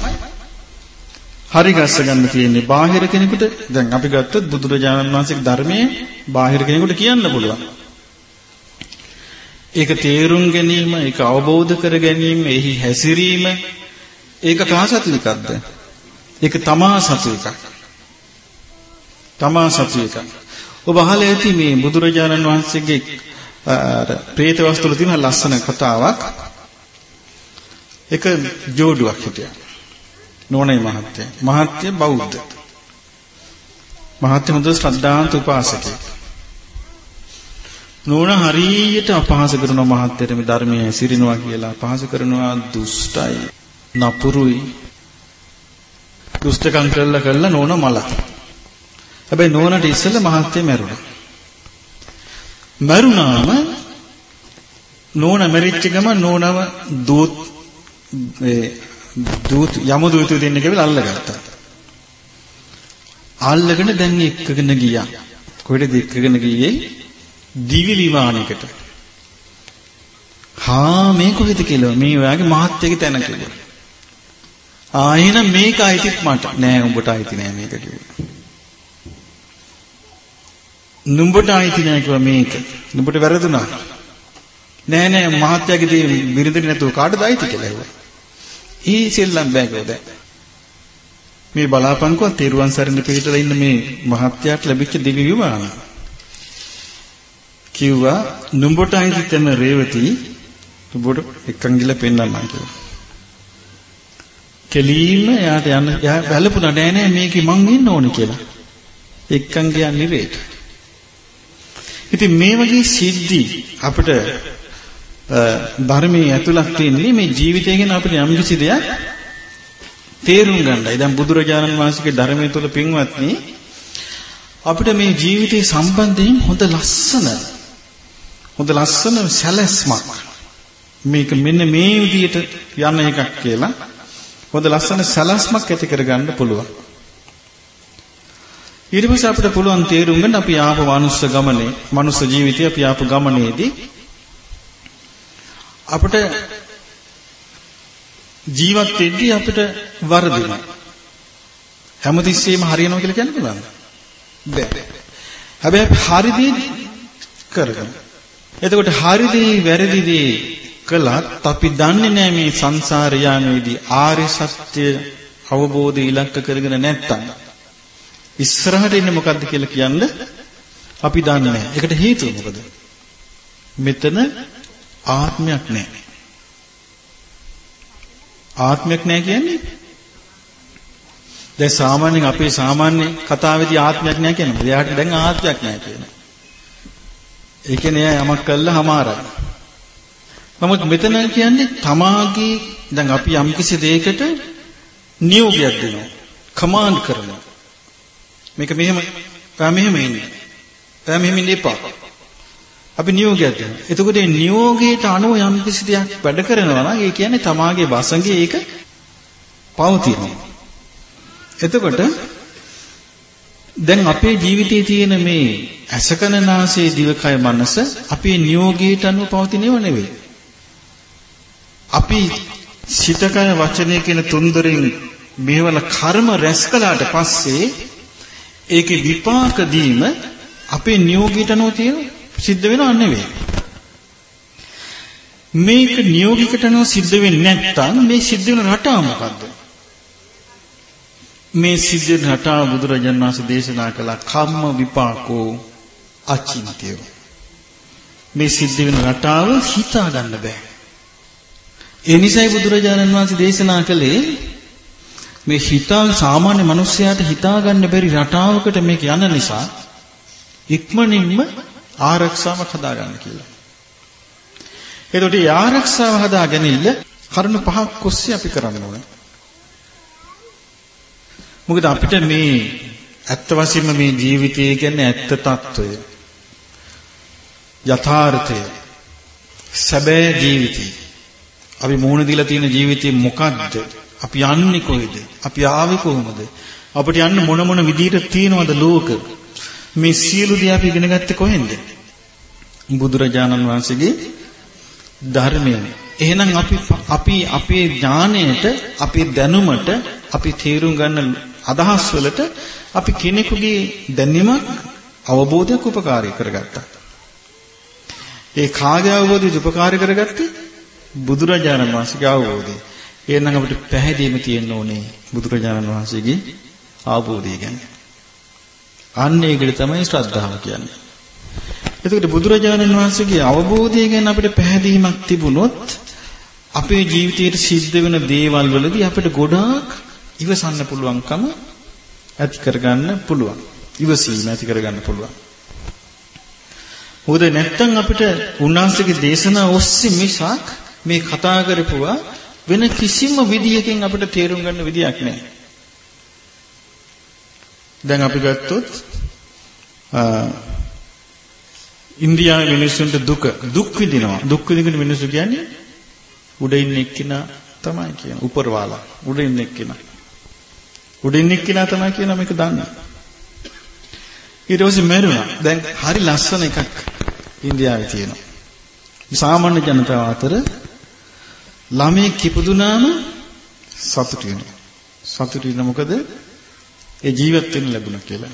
හරි ගස්ස ගන්න තියෙන්නේ. බාහිර කෙනෙකුට දැන් අපි ගත්තොත් බුදුරජාණන් වහන්සේගේ ධර්මයේ බාහිර කෙනෙකුට කියන්න පුළුවන්. ඒක තේරුම් ගැනීම, ඒක අවබෝධ කර ගැනීම, එහි හැසිරීම ඒක කා සතු එකක්ද? ඒක තමා සතු එකක්. තමා සතු එකක්. ඔබ අහලා ඇති මේ බුදුරජාණන් වහන්සේගේ අර പ്രേත වස්තුවල තියෙන ලස්සන කතාවක්. එක ජෝඩුවක් හිටියා. නෝනේ මහත්තයා. මහත්තයා බෞද්ධ. මහත්තයා හොඳ ශ්‍රද්ධාන්ත උපාසකෙක්. නෝන හරියට අපහාස කරන මහත්තයට මේ ධර්මයේ සිරිනවා කියලා අපහාස කරනවා දුෂ්ටයි නපුරුයි දුෂ්ටකම් කළා කළා නෝන මල. හැබැයි නෝනට ඉස්සෙල්ලා මහත්තයා මැරුණා. මරුණාම නෝන මැරිච්ච ගම නෝනව දූත් ඒ දූත් යම දූතු දෙන්න කියලා අල්ලගත්තා. අල්ලගෙන දැන් එක්කගෙන ගියා. කොහෙද එක්කගෙන ගියේ? දිවි විමානයකට. හා මේ කොහෙද කියලා මේ ඔයාගේ මහත්යගේ තැන කියලා. ආ එහෙනම් මේක අයිතිත් මට. නෑ උඹට අයිති නෑ මේක කිව්වා. නුඹට අයිති නෑ කිව්වා මේක. නුඹට වැරදුනා. නෑ නෑ මහත්යාගේ දේ බිරිඳට නැතුව කාටද අයිති කියලා ඇහුවා. ඊ සෙල්ලම් බෑකෝ දැන්. මේ බලාපන්කෝ තෙරුවන් සරණ පිළිතලා ඉන්න මේ මහත්යාට ලැබිච්ච දිවි විමාන. කිව්වා නුඹට අයිති තැන රේවති නුඹට එක්කන් ගිල පෙන්නන්නම් කිව්වා. කෙලීම එයාට යන්න එයා බැලපුණා නෑ නෑ මේකේ මං ඉන්න ඕනේ කියලා. එක්කන් කියන්නේ රේට. ඉතින් මේ වගේ සිද්ධි අපිට ධර්මයේ ඇතුළත් තියෙන්නේ මේ ජීවිතය ගැන අපිට යම් කිසි දෙයක් තේරුම් ගන්නයි. දැන් බුදුරජාණන් වහන්සේගේ ධර්මයේ තුල පින්වත්නි අපිට මේ ජීවිතේ සම්බන්ධයෙන් හොඳ ලස්සන හොඳ ලස්සන සැලැස්මක් මේක මෙන්න මේ විදිහට යන එකක් කියලා හොඳ ලස්සන සැලැස්මක් ඇති කරගන්න පුළුවන්. ඊට පස්සේ අපිට පුළුවන් තේරුම් ගන්න අපි ආපු මනුස්ස ගමනේ, මනුස්ස ජීවිතය අපි ආපු ගමනේදී අපිට ජීවත් වෙද්දී අපිට වරදිනවා. හැමතිස්සෙම හරියනවා කියලා කියන්න පුළුවන්ද? බැහැ. හැබැයි හරි දේ කරගන්න. එතකොට හරි දේ වැරදි දේ කළත් අපි දන්නේ නැහැ මේ සංසාර යාමේදී ආර්ය සත්‍ය අවබෝධය ඉලක්ක කරගෙන නැත්තම් ඉස්සරහට ඉන්නේ මොකද්ද කියලා කියන්න අපි දන්නේ නැහැ. ඒකට හේතුව මොකද? මෙතන ආත්මයක් නැහැ. ආත්මයක් නැහැ කියන්නේ දැන් සාමාන්‍යයෙන් අපේ සාමාන්‍ය කතාවේදී ආත්මයක් නැහැ කියන්නේ. එයාට දැන් ආත්මයක් නැහැ කියනවා. ඒ කියන්නේ එයා යමක් කළා හමාරයි. නමුත් මෙතන කියන්නේ තමාගේ දැන් අපි යම්කිසි දෙයකට නියෝගයක් දෙනවා. කමාන්ඩ් කරනවා. මේක මෙහෙම පෑ මෙහෙම ඉන්නේ. පෑ මෙහෙම ඉන්න එපා. අපි නියෝගයක් දෙනවා. එතකොට මේ නියෝගයට අනුව යම් කිසි දෙයක් වැඩ කරනවා නම් ඒ කියන්නේ තමාගේ වසඟේ ඒක පවතිනවා. එතකොට දැන් අපේ ජීවිතයේ තියෙන මේ ඇසකනාසයේ දිවකය මනස අපේ නියෝගයට අනුව පවතිනව නෙවෙයි. අපි සිතකය වචනය කියන තුන්දරින් මේවල කර්ම රැස් කළාට පස්සේ ඒකේ විපාක දීම අපේ නියෝගයට අනුව තියෙන සිද්ධ වෙනව නෙවෙයි. මේක නියෝගිකට අනුව සිද්ධ වෙන්නේ නැත්නම් මේ සිද්ධ වෙන රටාව මොකද්ද? මේ සිද්ධ වෙන රටාව බුදුරජාණන් වහන්සේ දේශනා කළ කම්ම විපාකෝ අචින්තය. මේ සිද්ධ වෙන රටාව හිතා ගන්න බෑ. ඒ නිසයි බුදුරජාණන් වහන්සේ දේශනා කළේ මේ හිතා සාමාන්‍ය මිනිස්සයාට හිතාගන්න බැරි රටාවකට මේක යන නිසා ඉක්මනින්ම ආරක්ෂාවක් හදාගන්න කියලා. එතකොට මේ ආරක්ෂාව හදාගැනීම කරුණු පහක් ඔස්සේ අපි කරන්න ඕනේ. මොකද අපිට මේ ඇත්ත වශයෙන්ම මේ ජීවිතය කියන්නේ ඇත්ත తত্ত্বය. යථාර්ථය. සැබෑ ජීවිතය. අපි මුහුණ දීලා තියෙන ජීවිතේ මොකක්ද? අපි යන්නේ කොහෙද? අපි ආවේ කොහොමද? අපිට යන්න මොන මොන විදිහට තියෙනවද ලෝක? මේ සියලු දේ අපි ඉගෙන ගත්තේ කොහෙන්ද? බුදුරජාණන් වහන්සේගේ ධර්මයෙන්. එහෙනම් අපි අපි අපේ ඥාණයට, අපේ දැනුමට, අපි තේරුම් ගන්න අදහස් වලට අපි කෙනෙකුගේ දැනීමක් අවබෝධයක් උපකාරී කරගත්තා. ඒ කාගේ අවබෝධයද උපකාරී කරගත්තේ? බුදුරජාණන් වහන්සේගේ අවබෝධය. එහෙනම් අපිට පැහැදීම තියෙන්න ඕනේ බුදුරජාණන් වහන්සේගේ අවබෝධය ගැන. අන්න ඒකට තමයි ශ්‍රද්ධාව කියන්නේ. එතකොට බුදුරජාණන් වහන්සේගේ අවබෝධය ගැන අපිට පැහැදීමක් තිබුණොත් අපේ ජීවිතයේ සිද්ධ වෙන දේවල් වලදී අපිට ගොඩාක් ඉවසන්න පුළුවන්කම ඇති කරගන්න පුළුවන්. ඉවසීම ඇති කරගන්න පුළුවන්. මොකද නැත්තම් අපිට උන්වහන්සේගේ දේශනා ඔස්සේ මිසක් මේ කතා කරපුවා වෙන කිසිම විදියකින් අපිට තේරුම් ගන්න විදියක් නැහැ. දැන් අපි ගත්තොත් ඉන්දියාවේ මිනිස්සුන්ට දුක දුක් විඳිනවා. දුක් විඳින මිනිස්සු කියන්නේ උඩ ඉන්න එක්කිනා තමයි කියන්නේ. උපරවාලා උඩ ඉන්න එක්කිනා. උඩ ඉන්න එක්කිනා තමයි කියන මේක දන්නේ. ඊට පස්සේ මැරුණා. දැන් හරි ලස්සන එකක් ඉන්දියාවේ තියෙනවා. සාමාන්‍ය ජනතාව අතර ළමයෙක් කිපදුනාම සතුටු වෙනවා. සතුටු වෙන මොකද? ඒ ජීවත් වෙන්න ලැබුණා කියලා.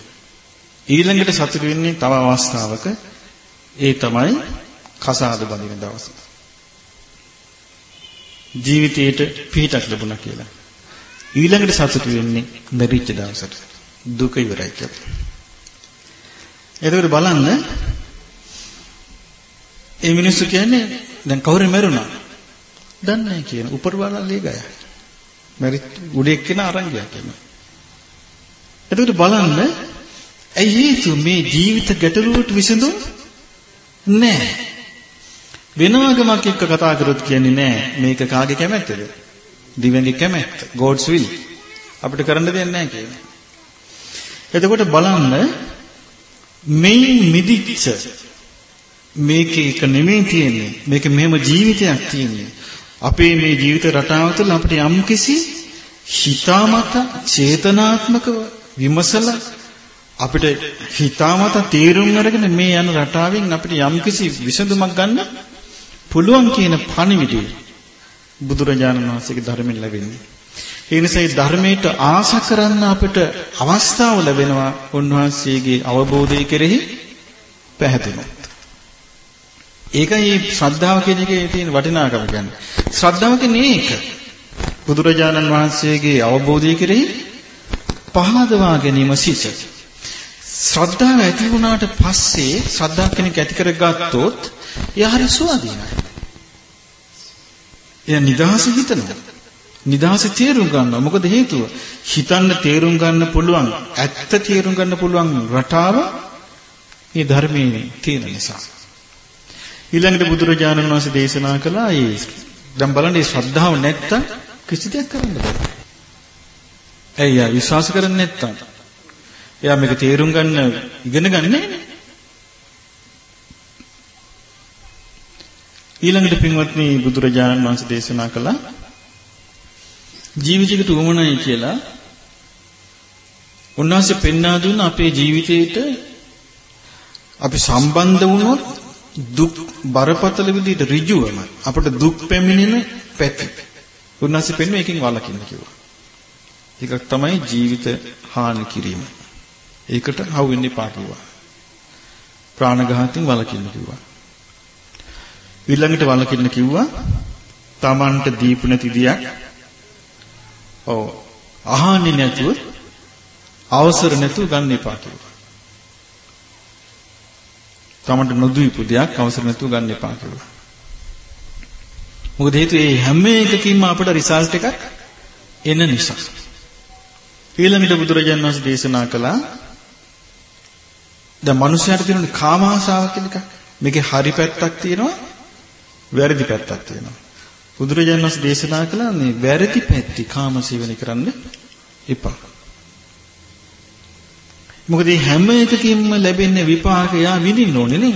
ඊළඟට සතුටු වෙන්නේ තව අවස්ථාවක ඒ තමයි කසාද බඳින දවස. ජීවිතේට පිහිටක් ලැබුණා කියලා. ඊළඟට සතුටු වෙන්නේ මැරිච්ච දවසට. දුක ඉවරයි කියලා. එතකොට බලන්න ඒ මිනිස්සු කියන්නේ දැන් කවුරු මැරුණා? දන්නේ නැහැ කියන උපරවලල්ලේ ගය. මැරි උඩේ එක්කෙන අරන් ගියා කියන්නේ. එතකොට බලන්න ඇයි හේතු මේ ජීවිත ගැටලුවට විසඳුම් නැහැ. වෙනවගමක් එක්ක කතා කරොත් කියන්නේ නැහැ මේක කාගේ කැමැත්තද? දිව්‍යන්ගේ කැමැත්ත. God's will. අපිට කරන්න දෙයක් නැහැ කියන්නේ. එතකොට බලන්න මේ මිදිච්ච මේකේ එක නෙමෙයි තියෙන්නේ. මේක මෙහෙම ජීවිතයක් තියෙන්නේ. අපේ මේ ජීවිත රටාව තුළ අපිට යම්කිසි හිතාමත චේතනාත්මකව විමසලා අපිට හිතාමත තීරුම් අරගෙන මේ යන රටාවෙන් අපිට යම්කිසි විසඳුමක් ගන්න පුළුවන් කියන පණිවිඩය බුදුරජාණන් වහන්සේගේ ධර්මයෙන් ලැබෙන්නේ. ඒ නිසා මේ ධර්මයට ආශ කරන්න අපිට අවස්ථාව ලැබෙනවා උන්වහන්සේගේ අවබෝධය කෙරෙහි පැහැදෙනවා. ඒකයි මේ ශ්‍රද්ධාව කියන එකේ තියෙන වටිනාකම කියන්නේ. ශ්‍රද්ධාව කියන්නේ ඒක. බුදුරජාණන් වහන්සේගේ අවබෝධය කෙරෙහි පහදවා ගැනීම සිට. ශ්‍රද්ධාව ඇති වුණාට පස්සේ ශ්‍රද්ධාව කෙනෙක් ඇති කරගත්තොත් එයා හරි සුවදීනයි. එයා නිදහස හිතනවා. නිදහස තේරුම් ගන්නවා. මොකද හේතුව? හිතන්න තේරුම් ගන්න පුළුවන්, ඇත්ත තේරුම් ගන්න පුළුවන් රටාව මේ ධර්මයේ තියෙන නිසා. ඊළඟට බුදුරජාණන් වහන්සේ දේශනා කළා ඒ දැන් බලන්න මේ ශ්‍රද්ධාව නැත්තම් කිසි දෙයක් කරන්න බෑ. ඇයි යා විශ්වාස කරන්නේ නැත්තම්? එයා මේක තේරුම් ගන්න ඉගෙන ගන්නේ නැහැ. ඊළඟට පින්වත්නි බුදුරජාණන් වහන්සේ දේශනා කළා ජීවිතයකට උවමනයි කියලා උන්වහන්සේ පෙන්වා දුන්න අපේ ජීවිතේට අපි සම්බන්ධ වුණොත් දුක් බරපතල විදිහට ඍජුවම අපට දුක් පැමිණෙන පැති. උන්වහන්සේ පෙන්වන එකකින් වළකින්න කිව්වා. ඒකක් තමයි ජීවිත හානි කිරීම. ඒකට හවු වෙන්න එපා කිව්වා. ප්‍රාණඝාතයෙන් වළකින්න කිව්වා. ඊළඟට වළකින්න කිව්වා තමන්ට දීපු නැති දියක් ඔව් අහන්නේ නැතුව අවසර නැතුව ගන්න එපා කිව්වා. තමන්ට නොදීපු දෙයක් අවසර නැතුව ගන්න එපා කිව්වා. මොකද හේතුව මේ හැම එකකින්ම අපට රිසල්ට් එකක් එන නිසා. ඊළඟට බුදුරජාණන් වහන්සේ දේශනා කළා දැන් මිනිස්යාට තියෙන කාම ආශාව කියන එකක්. මේකේ හරි පැත්තක් තියෙනවා වැරදි පැත්තක් තියෙනවා. බුදුරජාණන් වහන්සේ දේශනා කළා මේ වැරදි පැත්ති කාම සේවනය කරන්න එපා. මොකද මේ හැම එකකින්ම ලැබෙන විපාකය විඳින්න ඕනේ නේ.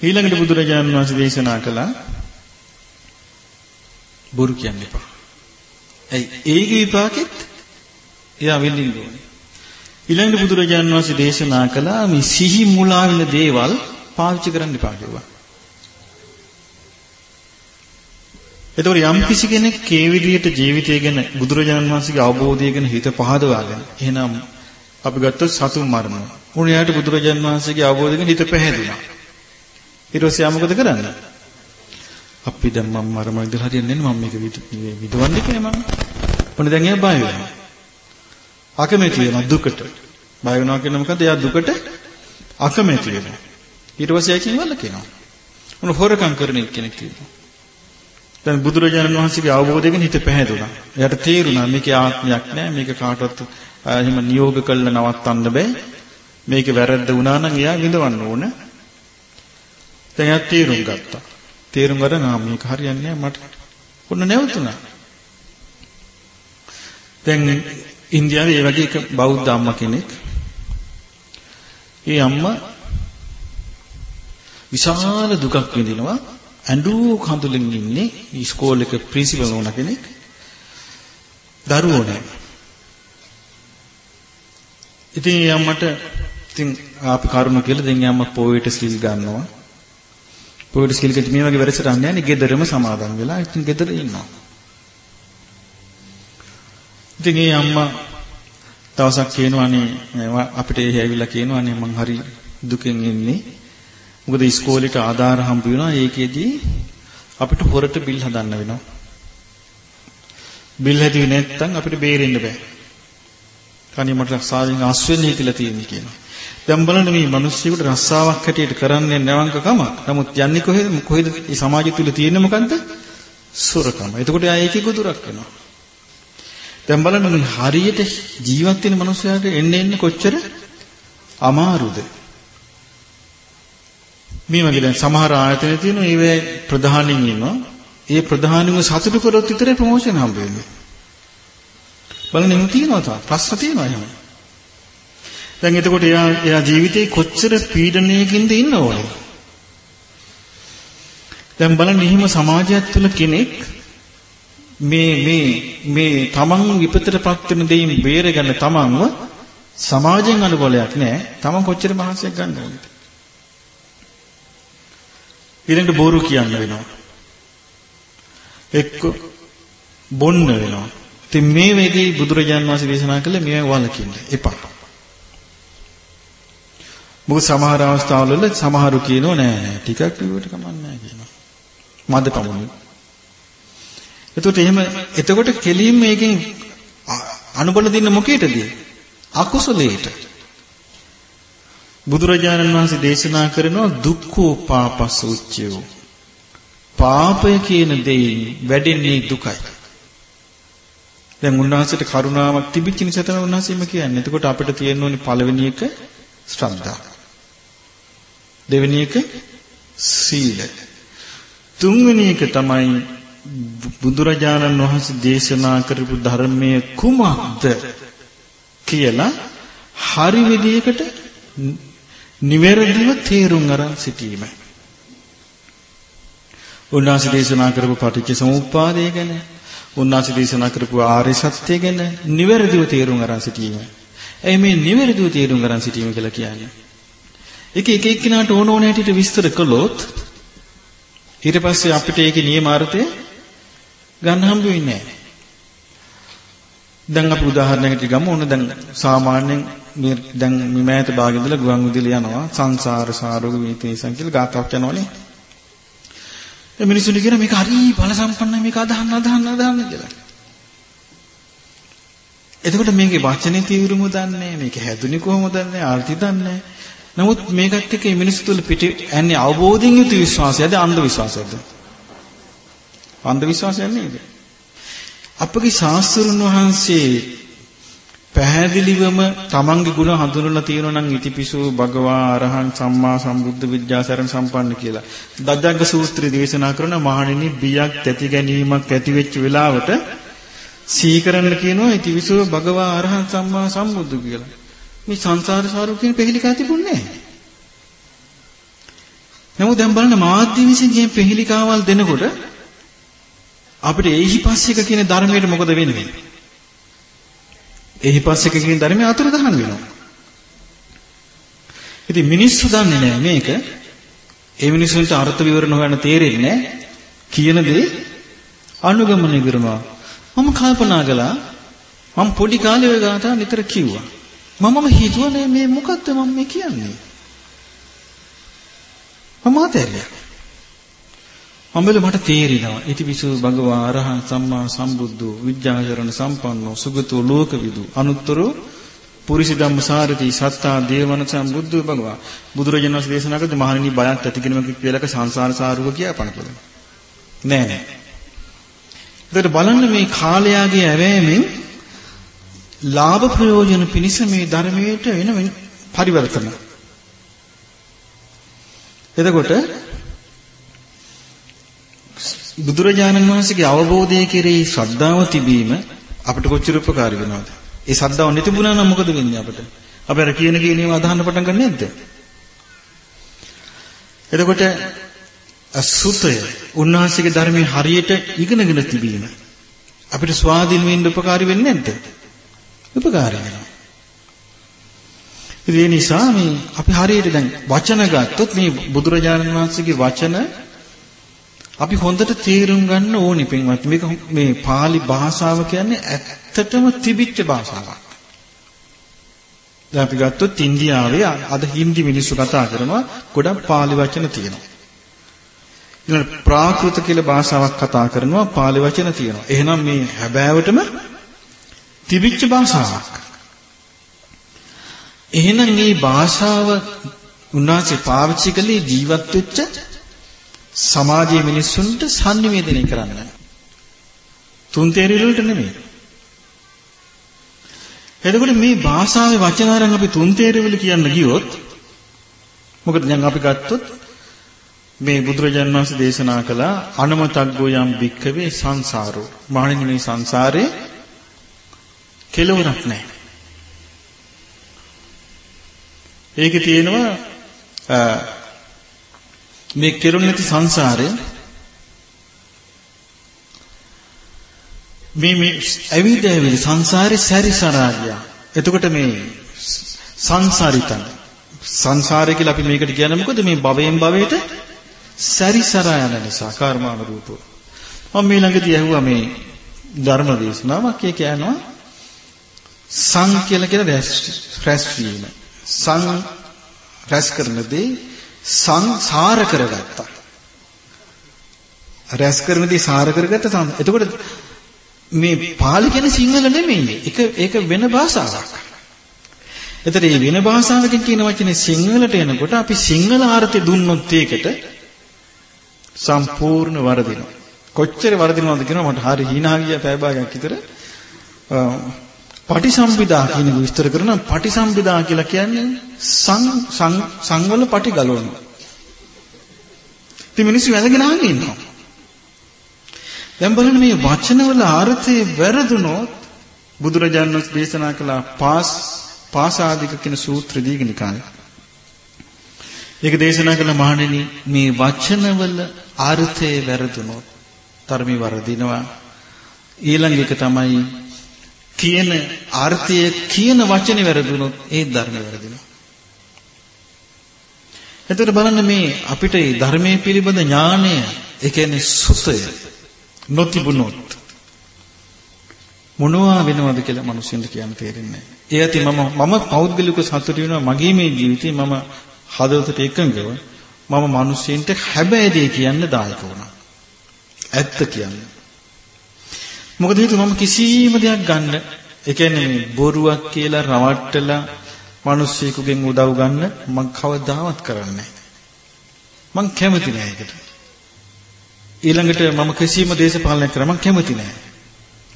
ඊළඟට බුදුරජාණන් වහන්සේ දේශනා කළා බොරු කියන්න එපා. ඇයි ඒකේ විපාකෙත් එයා වෙන්නේ ඕනේ. ඊළඟට බුදුරජාණන් වහන්සේ දේශනා කළා මේ සිහි මුලා වෙන දේවල් පාවිච්චි කරන්න එපා කිව්වා. එතකොට යම් කිසි කෙනෙක් ඒ විදිහට ජීවිතය ගැන බුදුරජාණන් වහන්සේගේ අවබෝධය ගැන හිත පහදවාගෙන එහෙනම් අපි ගත්තොත් සතුන් මරනවා. උන් යාට බුදුරජාණන් වහන්සේගේ අවබෝධය ගැන හිත පැහැදුනා. ඊට පස්සේ ආ මොකද කරන්නේ? අපි දැන් මම මරම ඉඳලා හරියන්නේ නැහැ මම මේක විදවන්නේ කියලා මම. මොන දැන් එයා බය වෙනවා. අකමැති වෙනවා දුකට. බය වෙනවා කියන්නේ මොකද? එයා දුකට අකමැති වෙනවා. ඊට පස්සේ ඒකෙන් වළකිනවා. මොන හොරකම් කරන කෙනෙක් කියනවා. දැන් බුදුරජාණන් වහන්සේගේ අවබෝධයෙන් හිත පැහැදුනා. එයාට තේරුණා මේකේ ආත්මයක් නැහැ. මේක කාටවත් එහෙම නියෝග කළ නවත්තන්න බෑ. මේක වැරද්ද වුණා නම් එයා විඳවන්න ඕන. දැන් එයා තීරුම් ගත්තා. තීරුම් ගන්න නම් මේක හරියන්නේ මට. ඔන්න නැවතුණා. දැන් ඉන්දියාවේ ඒ වගේ එක බෞද්ධ අම්මා කෙනෙක්. ඒ අම්මා විශාල දුකක් විඳිනවා. ඇඬු කඳුලින් ඉන්නේ ඉස්කෝලේක ප්‍රින්සිපල් වුණ කෙනෙක්. දරුවෝ නැහැ. ඉතින් අම්මට ඉතින් අපි කරුණ කියලා දැන් අම්මා පොයිට ස්කිල් ගන්නවා. පොයිට ස්කිල් එකේ මේ වගේ වැඩසටහන් නැහැ නේ ගෙදරම සමාදන් වෙලා ඉතින් ගෙදර ඉන්නවා. ඉතින් ඒ අම්මා දවසක් කියනවානේ අපිට ඒ ඇවිල්ලා කියනවානේ මං හරි දුකෙන් ඉන්නේ. මොකද ඉස්කෝලේට ආධාර හම්බ වෙනවා ඒකෙදී අපිට හොරට බිල් හදන්න වෙනවා. බිල් හැදුවේ නැත්නම් අපිට බේරෙන්න බෑ. කණි මට රස්සාවෙන් අස් වෙන්න හිතලා තියෙන්නේ කියනවා. දැන් බලන්න මේ මිනිස්සුන්ට රස්සාවක් හැටියට කරන්නේ නැවංකකම. නමුත් යන්නේ කොහෙද? කොහෙද මේ සමාජය තුල තියෙන්නේ මොකන්ද? සොරකම. එතකොට ආ ඒකේ ගොදුරක් වෙනවා. දැන් බලන්න මේ හරියට ජීවත් වෙන මිනිස්සයාට එන්න එන්න කොච්චර අමාරුද? මේ වගේ දැන් සමහර ආයතන තියෙනවා ඒවේ ප්‍රධානින් ඉන්නවා. ඒ ප්‍රධානිව සතුටු කරොත් විතරේ ප්‍රොමෝෂන් හම්බ වෙන්නේ. බලන්න එහෙම තියෙනවා තා. ප්‍රශ්න තියෙනවා එහෙම. දැන් එතකොට එයා එයා ජීවිතේ කොච්චර පීඩනයකින්ද ඉන්න ඕනේ. දැන් බලන්න එහෙම සමාජයක් තුළ කෙනෙක් මේ මේ මේ තමන් විපතටපත් වෙන දෙයින් බේරගන්න තමන්ව සමාජයෙන් අනුබලයක් නැහැ. තමන් කොච්චර මහන්සියක් ගන්න ඕනද? ඊළඟට බොරු කියන්න වෙනවා. එක්ක බොන්න වෙනවා. ඉතින් මේ වෙදී බුදුරජාන් වහන්සේ දේශනා කළේ මේවා වළකින්න එපා. මොකද සමහර අවස්ථාවල සමහරු කියනෝ නෑ නෑ ටිකක් කිව්වට කමක් නෑ කියනවා. මද පමුණු. එතකොට එහෙම එතකොට කෙලින්ම මේකෙන් අනුබල දෙන්න මොකේටද? අකුසලයට. බුදුරජාණන් වහන්සේ දේශනා කරනවා දුක්ඛෝ පාපස් උච්චයෝ. පාපය කියන දෙයින් වැඩෙන්නේ දුකයි. දැන් උන්වහන්සේට කරුණාවක් තිබිච්ච නිසා තමයි උන්වහන්සේම කියන්නේ. එතකොට අපිට තියෙන්න ඕනේ පළවෙනි එක ශ්‍රද්ධා. දෙවෙනි එක සීල. තුන්වෙනි එක තමයි බුදුරජාණන් වහන්සේ දේශනා කරපු ධර්මයේ කුමක්ද කියලා හරි විදිහකට නිවැරදිව තේරුම් අරන් සිටීම. උන්වහන්සේ දේශනා කරපු පටිච්ච සමුප්පාදය ගැන උන්වහන්සේ දේශනා කරපු ආර්ය සත්‍ය ගැන නිවැරදිව තේරුම් අරන් සිටීම. එයි මේ නිවැරදිව තේරුම් අරන් සිටීම කියලා කියන්නේ. ඒක එක එක්කිනාට ඕන ඕන හැටියට විස්තර කළොත් ඊට පස්සේ අපිට ඒකේ නියමාර්ථය ගන්න හම්බ වෙන්නේ නැහැ. දැන් අපි උදාහරණයකට ගමු. ඕන දැන් සාමාන්‍යයෙන් මේ දැන් මේ මෑත භාගෙ ඉඳලා ගුවන් විදුලිය යනවා සංසාර සාරෝග වේතේසං කියලා ගාතාවක් යනවනේ. ඒ මිනිස්සුනි කියන මේක හරි බල සම්පන්නයි මේක අදහන්න අදහන්න අදහන්න කියලා. එතකොට මේකේ වචනේ තීව්‍රම දන්නේ මේක හැදුනේ කොහොමද දන්නේ ආර්ථි දන්නේ නමුත් මේකත් එක්ක මේ මිනිස්සු තුළ පිට යන්නේ අවබෝධයෙන් යුතු විශ්වාසයද අන්ධ විශ්වාසයද අන්ධ විශ්වාසයක් නේද අපගේ ශාස්ත්‍රුන් වහන්සේ පැහැදිලිවම තමන්ගේ ගුණ හඳුනලා තියෙනවා නම් ඉතිපිසෝ භගවා අරහං සම්මා සම්බුද්ධ විද්‍යාසරණ සම්පන්න කියලා. දද්දග්ග සූත්‍රය දේශනා කරන මහණෙනි බියක් තැති ගැනීමක් ඇති වෙච්ච වෙලාවට සීකරන්න කියනවා ඉතිපිසෝ භගවා අරහං සම්මා සම්බුද්ධ කියලා. මේ සංසාර සාරු කියන පෙහිලිකා තිබුණේ නැහැ. නමුත් දැන් බලන්න මාධ්‍ය විසින් මේ පෙහිලිකාවල් දෙනකොට අපිට එහිපස්සික කියන ධර්මයට මොකද වෙන්නේ? එහිපස්සික කියන ධර්මය අතුරුදහන් වෙනවා. ඉතින් මිනිස්සු දන්නේ නැහැ මේක. ඒ මිනිස්සුන්ට අර්ථ විවරණ හොයන්න තේරෙන්නේ කියන දේ අනුගමනය කරනවා. මම කල්පනා කළා මම පොඩි කාලේ ඔය ගාථා නිතර කිව්වා. මමම හිතුවනේ මේ මොකද්ද මම මේ කියන්නේ? මම අතහැරියා. අඹල මට තේරෙනවා. ඉතිවිසු භගවා අරහං සම්මා සම්බුද්ධෝ විද්‍යාචරණ සම්පන්නෝ සුගතෝ ලෝකවිදු අනුත්තරෝ පුරිසි ධම්මසාරති සත්තා දේවන සම්බුද්ධ භගවා බුදුරජාණන් වහන්සේ දේශනා කළේ මහණෙනි බයක් ඇති කෙනෙක් කියලාක සංසාර සාරුව කියපන කියලා. නෑ නෑ. ඒකට බලන්න මේ කාලයාගේ ඇවෑමෙන් ලාභ ප්‍රයෝජන පිණිස මේ ධර්මයට වෙන පරිවර්තන. එතකොට බුදුරජාණන් වහන්සේගේ අවබෝධය කෙරෙහි ශ්‍රද්ධාව තිබීම අපිට කොච්චර උපකාරී වෙනවද? ඒ ශ්‍රද්ධාව නැතිබුණා නම් මොකද වෙන්නේ අපිට? අපි අර කියන කියන ඒවා අදහන්න පටන් ගන්න නැද්ද? එතකොට අසුතය උන්වහන්සේගේ ධර්මයේ හරියට ඉගෙනගෙන තිබීම අපිට ස්වාධීන වෙන්න උපකාරී වෙන්නේ නැද්ද? උපකාරී වෙනවා. ඒ නිසා මේ අපි හරියට දැන් වචන ගත්තොත් මේ බුදුරජාණන් වහන්සේගේ වචන අපි හොඳට තේරුම් ගන්න ඕනි පින්වත් මේක මේ pāli භාෂාව කියන්නේ ඇත්තටම තිබිච්ච භාෂාවක්. දැන් අපි ගත්තොත් ඉන්දියාවේ අද හින්දි මිනිස්සු කතා කරනවා ගොඩක් pāli වචන තියෙනවා. ඊළඟ ප්‍රාකෘත කියලා භාෂාවක් කතා කරනවා pāli වචන තියෙනවා. එහෙනම් මේ හැබෑවටම තිබිච්ච භාෂාවක්. එහෙනම් මේ භාෂාව උන්වහන්සේ පාවිච්චි කළේ ජීවත් වෙච්ච සමාජයේ මිනිස්සුන්ට sannivedanaya කරන්න. තුන් තේරිලි වලට නෙමෙයි. එතකොට මේ භාෂාවේ වචන අරන් අපි තුන් තේරිලි කියන්න ගියොත් මොකද දැන් අපි ගත්තොත් මේ බුදුරජාන් වහන්සේ දේශනා කළ අනමතග්ගෝ යම් භික්ඛවේ සංසාරෝ මහණෙනි මේ සංසාරේ කෙලවරක් නැහැ. ඒකේ තියෙනවා මේ කෙරුණ නැති සංසාරය මේ මේ ඇවිද ඇවිද සංසාරේ සැරිසරා ගියා. එතකොට මේ සංසාරිතන සංසාරය කියලා අපි මේකට කියන්නේ මොකද මේ භවයෙන් භවයට සැරිසරා යන නිසා කර්මාන රූපව. මම මේ ළඟදී ඇහුවා මේ ධර්ම දේශනාවක් ඒ කියනවා සං කියලා කියන රැස් වීම. සං රැස් කරන දේ සංසාර කරගත්තා. රැස් කරන දේ සාර කරගත්ත සං. එතකොට මේ පාලි කියන සිංහල නෙමෙයි. ඒක ඒක වෙන භාෂාවක්. එතන මේ වෙන භාෂාවකින් කියන වචනේ සිංහලට එනකොට අපි සිංහල අර්ථය දුන්නොත් ඒකට සම්පූර්ණ වරදිනවා. කොච්චර වරදිනවද කියනවා මට හරි hina ගියා පැය භාගයක් විතර. පටිසම්භිදා කියන එක විස්තර කරනවා පටිසම්භිදා කියලා කියන්නේ සං සං සංවල පටි ගලවනවා. ඉතින් මිනිස්සු වැඳගෙන ආගෙන ඉන්නවා. දැන් බලන්න මේ වචනවල අර්ථය වැරදුනොත් බුදුරජාණන් වහන්සේ දේශනා කළ පාස් පාසාදික කියන සූත්‍ර දීගනිකාය. ඒක දේශනා කළ මහණෙනි මේ වචනවල අර්ථය වැරදුනොත් ධර්මي වරදිනවා. ඊළඟ එක තමයි කියන අර්ථය කියන වචනේ වැරදුනොත් ඒ ධර්මය වැරදිනවා. එතකොට බලන්න මේ අපිට මේ ධර්මයේ පිළිබඳ ඥානය ඒ කියන්නේ සුතය නොතිබුණොත් මොනවා වෙනවද කියලා මිනිස්සුන්ට කියන්න තේරෙන්නේ නැහැ. ඒ ඇති මම මම පෞද්ගලික සතුට වෙනවා මගේ මේ ජීවිතේ මම හදවතට එකඟව මම මිනිස්සුන්ට හැබෑ දේ කියන්න දායක වුණා. ඇත්ත කියන්නේ. මොකද හේතුව මම කිසිම දෙයක් ගන්න ඒ කියන්නේ මේ බොරුවක් කියලා රවට්ටලා මිනිස්සෙකුගෙන් උදව් ගන්න මම කවදාවත් කරන්නේ මම කැමති නෑ ඒකට. ඊළඟට මම කිසිම දේශපාලනයක් කරා මම කැමති නෑ.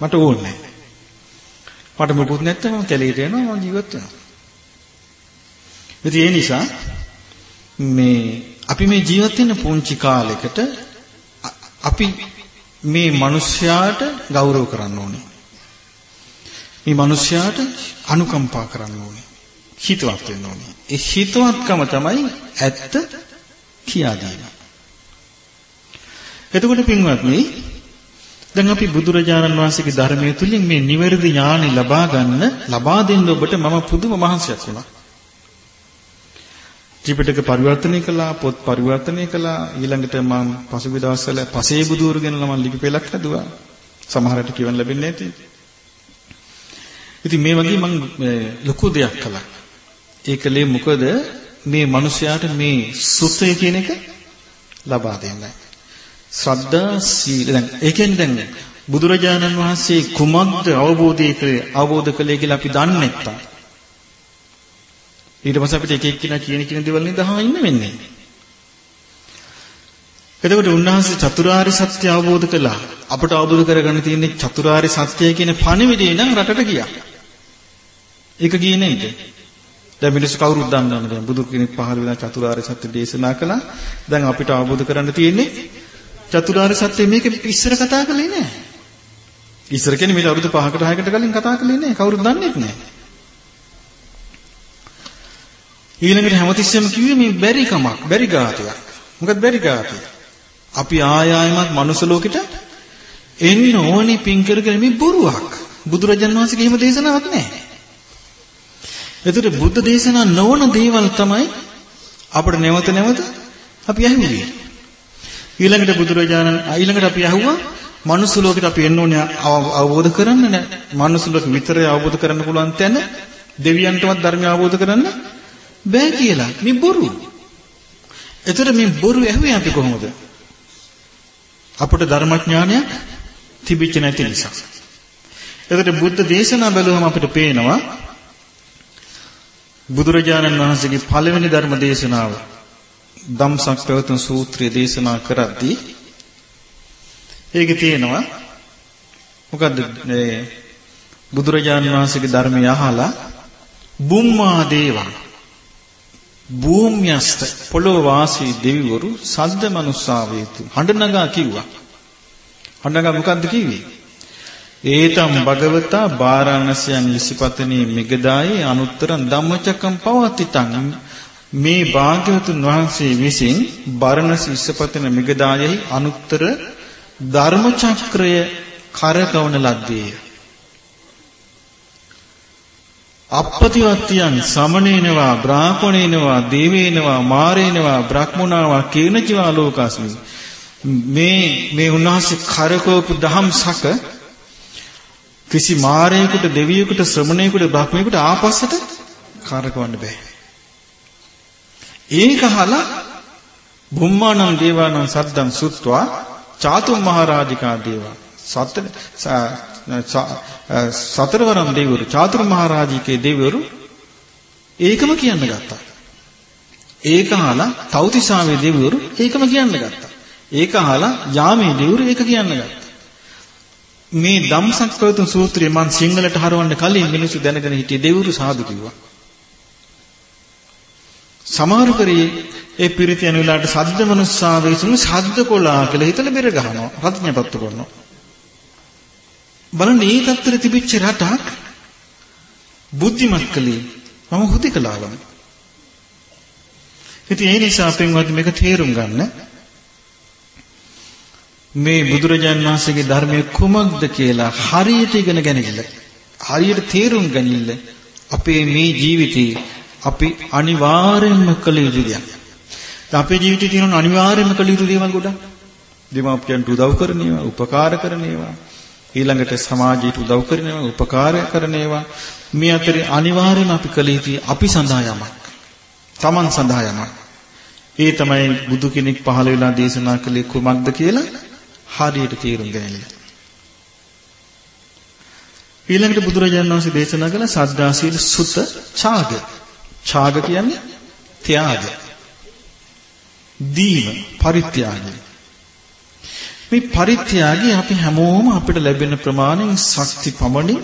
මට ඕනේ නෑ. මට මොකුත් නැත්නම් මම කැලේට යනවා මම ජීවත් වෙනවා. ඒ නිසා මේ අපි මේ ජීවත් වෙන පුංචි කාලෙකට අපි මේ මිනිස්යාට ගෞරව කරන්න ඕනේ. මේ මිනිස්යාට අනුකම්පා කරන්න ඕනේ. හිතවත් වෙන්න ඕනේ. ඒ හිතවත්කම තමයි ඇත්ත කියා දීම. එතකොට පින්වත්නි දැන් අපි බුදුරජාණන් වහන්සේගේ ධර්මයේ තුලින් මේ නිවැරදි ඥානෙ ලබා ගන්න ලබා දෙන්න ඔබට මම පුදුම මහන්සියක් වුණා. ත්‍රිපිටක පරිවර්තනය කළා, පොත් පරිවර්තනය කළා. ඊළඟට මම පසුගිය දවස්වල පසේ බුදුරු ගැන මම ලිපි පෙළක් හදුවා. සමහරට කියවන්න ලැබෙන්නේ නැති. ඉතින් මේ වගේ මම ලොකු දෙයක් කළා. ඒකලේ මොකද මේ මිනිස්යාට මේ සුත්තය කියන එක ලබා දෙන්නයි. ශ්‍රද්ධා සීල දැන් ඒ කියන්නේ දැන් බුදුරජාණන් වහන්සේ කුමක්ද අවබෝධය කළේ අවබෝධ කළේ කියලා අපි දන්නේ නැත්තම් ඊට පස්සේ අපිට එක එක්කිනා කියන කියන දේවල් නිදහා ඉන්න වෙන්නේ. එතකොට උන්වහන්සේ චතුරාර්ය සත්‍ය අවබෝධ කළා. අපට අවබෝධ කරගන්න තියෙන්නේ චතුරාර්ය සත්‍ය කියන පණිවිඩය නම් රටට ගියා. ඒක ගියේ නේද? දැන් මිනිස්සු කවුරුත් දන්නවනේ දැන් බුදු කෙනෙක් පහළ වෙලා චතුරාර්ය සත්‍ය දේශනා කළා. දැන් අපිට අවබෝධ කරගන්න තියෙන්නේ චතුරාර්ය සත්‍ය මේක ඉස්සර කතා කළේ නෑ. ඉස්සර කියන්නේ මේ අවුරුදු 5කට 6කට කලින් කතා කළේ නෑ. කවුරුත් දන්නේ නැහැ. ඊළඟට හැමතිස්සෙම කිව්වේ මේ බැරි කමක්, බැරි ගාතයක්. මොකද බැරි ගාතය? අපි ආය ආයමත් මනුස්ස ලෝකෙට එන්න ඕනේ පින් කරගෙන මේ බොරුවක්. බුදුරජාන් වහන්සේගේ එහෙම දේශනාවක් නැහැ. එතකොට බුද්ධ දේශනා නොවන දේවල් තමයි අපිට නැවත නැවත අපි අහුවේ. ඊළඟට බුදුරජාණන් ඊළඟට අපි අහුවා මනුස්ස ලෝකෙට අපි එන්න ඕනේ අවබෝධ කරන්න නෑ. මනුස්ස ලෝකෙ විතරයි අවබෝධ කරන්න පුළුවන් තැන දෙවියන්ටවත් ධර්මය අවබෝධ කරන්න බෑ කියලා. මේ බොරු. එතකොට මේ බොරු ඇහුවේ අපි කොහොමද? අපට ධර්මඥානයක් තිබිච්ච නැති නිසා. එතකොට බුද්ධ දේශනා බැලුවම අපිට පේනවා බුදුරජාණන් වහන්සේගේ පළවෙනි ධර්ම දේශනාව ධම්සක් පැවතුම් සූත්‍රය දේශනා කරද්දී ඒකේ තියෙනවා මොකද්ද මේ බුදුරජාණන් වහන්සේගේ ධර්මය අහලා බුම්මා දේවා භූම්‍යස්ත පොළොව වාසී දෙවිවරු සද්ද මනුස්සාවේතු. හඬ නගා කිව්වා. හඬ නගා මොකද්ද කිව්වේ? ඒතම් භගවතා බාරාණසයන් විසිපතනේ මිගදායේ අනුත්තරං ධම්මචක්කම් පවතිතං. මේ භාග්‍යවතුන් වහන්සේ විසින් බරණස විසිපතන මිගදායෙහි අනුත්තර ධර්ම චක්‍රය කරකවන ලද්දේය අපපතිවත්තියන් සමනේනවා බ්‍රාහ්මණේනවා දේවේනවා මාරේනවා බ්‍රහ්මුණාවා කේනචිවා ලෝකස්මි මේ මේ උන්වහන්සේ කරකවපු දහම්සක කිසි මාරයෙකුට දෙවියෙකුට ශ්‍රමණයෙකුට බ්‍රහ්මයෙකුට ආපස්සට කරකවන්න බෑ. ඒක අහලා බුම්මානම් දේවානම් සද්දං සුත්වා චාතුම් මහරජිකා දේවා සතර සතරවරම් දෙවිවරු චාතුරු මහරජිකේ දෙවිවරු ඒකම කියන්න ගත්තා. ඒක අහලා තෞතිසාවේ දෙවිවරු ඒකම කියන්න ගත්තා. ඒක අහලා යාමේ දෙවිවරු ඒක කියන්න ගත්තා. මේ ධම්සක්කවතුන් සූත්‍රය මම සිංහලට හරවන්න කලින් මිනිස්සු දැනගෙන හිටියේ දෙවිවරු සාදු කිව්වා. සමහර කරේ ඒ පිරිත යන වෙලාවට සද්ද මනුස්සාවේ සුණු සද්ද කොලා කියලා හිතලා බෙර ගහනවා. රත්ඥපත්තු කරනවා. බලන්න මේ තත්ත්වෙ තිබිච්ච රටක් බුද්ධිමත් කලේ මම හුදෙකලාවම. ඉතින් ඒ නිසා පින්වත් මේක තේරුම් ගන්න මේ බුදුරජාන් වහන්සේගේ ධර්මයේ කුමක්ද කියලා හරියට ඉගෙන ගැනීමල හරියට තේරුම් ගැනීමල අපේ මේ ජීවිතේ අපි අනිවාර්යයෙන්ම කළ යුතු දෙයක්. අපේ ජීවිතේ තියෙන අනිවාර්යයෙන්ම කළ යුතු දේවල් ගොඩක්. දෙමාපියන්ට උදව් කරන ඒවා, උපකාර කරන ඒවා, ඊළඟට සමාජයට උදව් කරන ඒවා, උපකාර කරන ඒවා මේ අතරේ අනිවාර්යයෙන්ම අපි කළ යුතු අපි සඳහා යමක්. Taman සඳහා යමක්. ඒ තමයි බුදු කෙනෙක් පහළ වෙලා දේශනා කළේ කුමක්ද කියලා හරියට තේරුම් ගන්න. ඊළඟට බුදුරජාණන් වහන්සේ දේශනා කළ සද්ධා සීල සුත ඡාග. ඡාග කියන්නේ ත්‍යාග. දීම පරිත්‍යාගය. මේ පරිත්‍යාගය අපි හැමෝම අපිට ලැබෙන ප්‍රමාණයෙන් ශක්ති පමණින්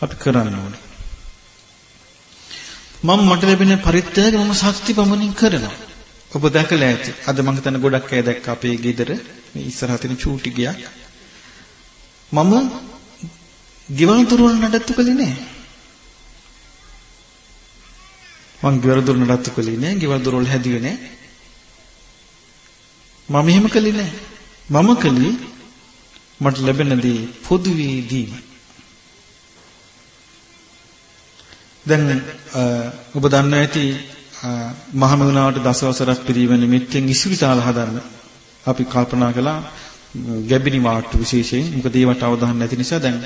අපි කරන්න ඕනේ. මම මට ලැබෙන පරිත්‍යාගය මම ශක්ති පමණින් කරනවා. ඔබ දැකලා ඇති. අද මම හිතන ගොඩක් අය දැක්ක අපේ ගෙදර මේ ඉස්සරහ තියෙන චූටි ගියක්. මම ගෙවල් දොරවල් නඩත්තු කළේ නෑ. මං ගෙවල් දොර නඩත්තු කළේ නෑ. ගෙවල් දොරවල් හැදුවේ නෑ. මම එහෙම කළේ නෑ. මම කළේ මට ලැබෙන දේ පොදුවේ දීම. දැන් ඔබ දන්නවා ඇති මහමෙවුනාවට දසවසරක් පිරීම නිමිත්තෙන් ඉසිරිතාල හදන්න අපි කල්පනා කළා ගැබිනි මාට්ටු විශේෂයෙන් මොකද ඒවට අවධානය නැති නිසා දැන්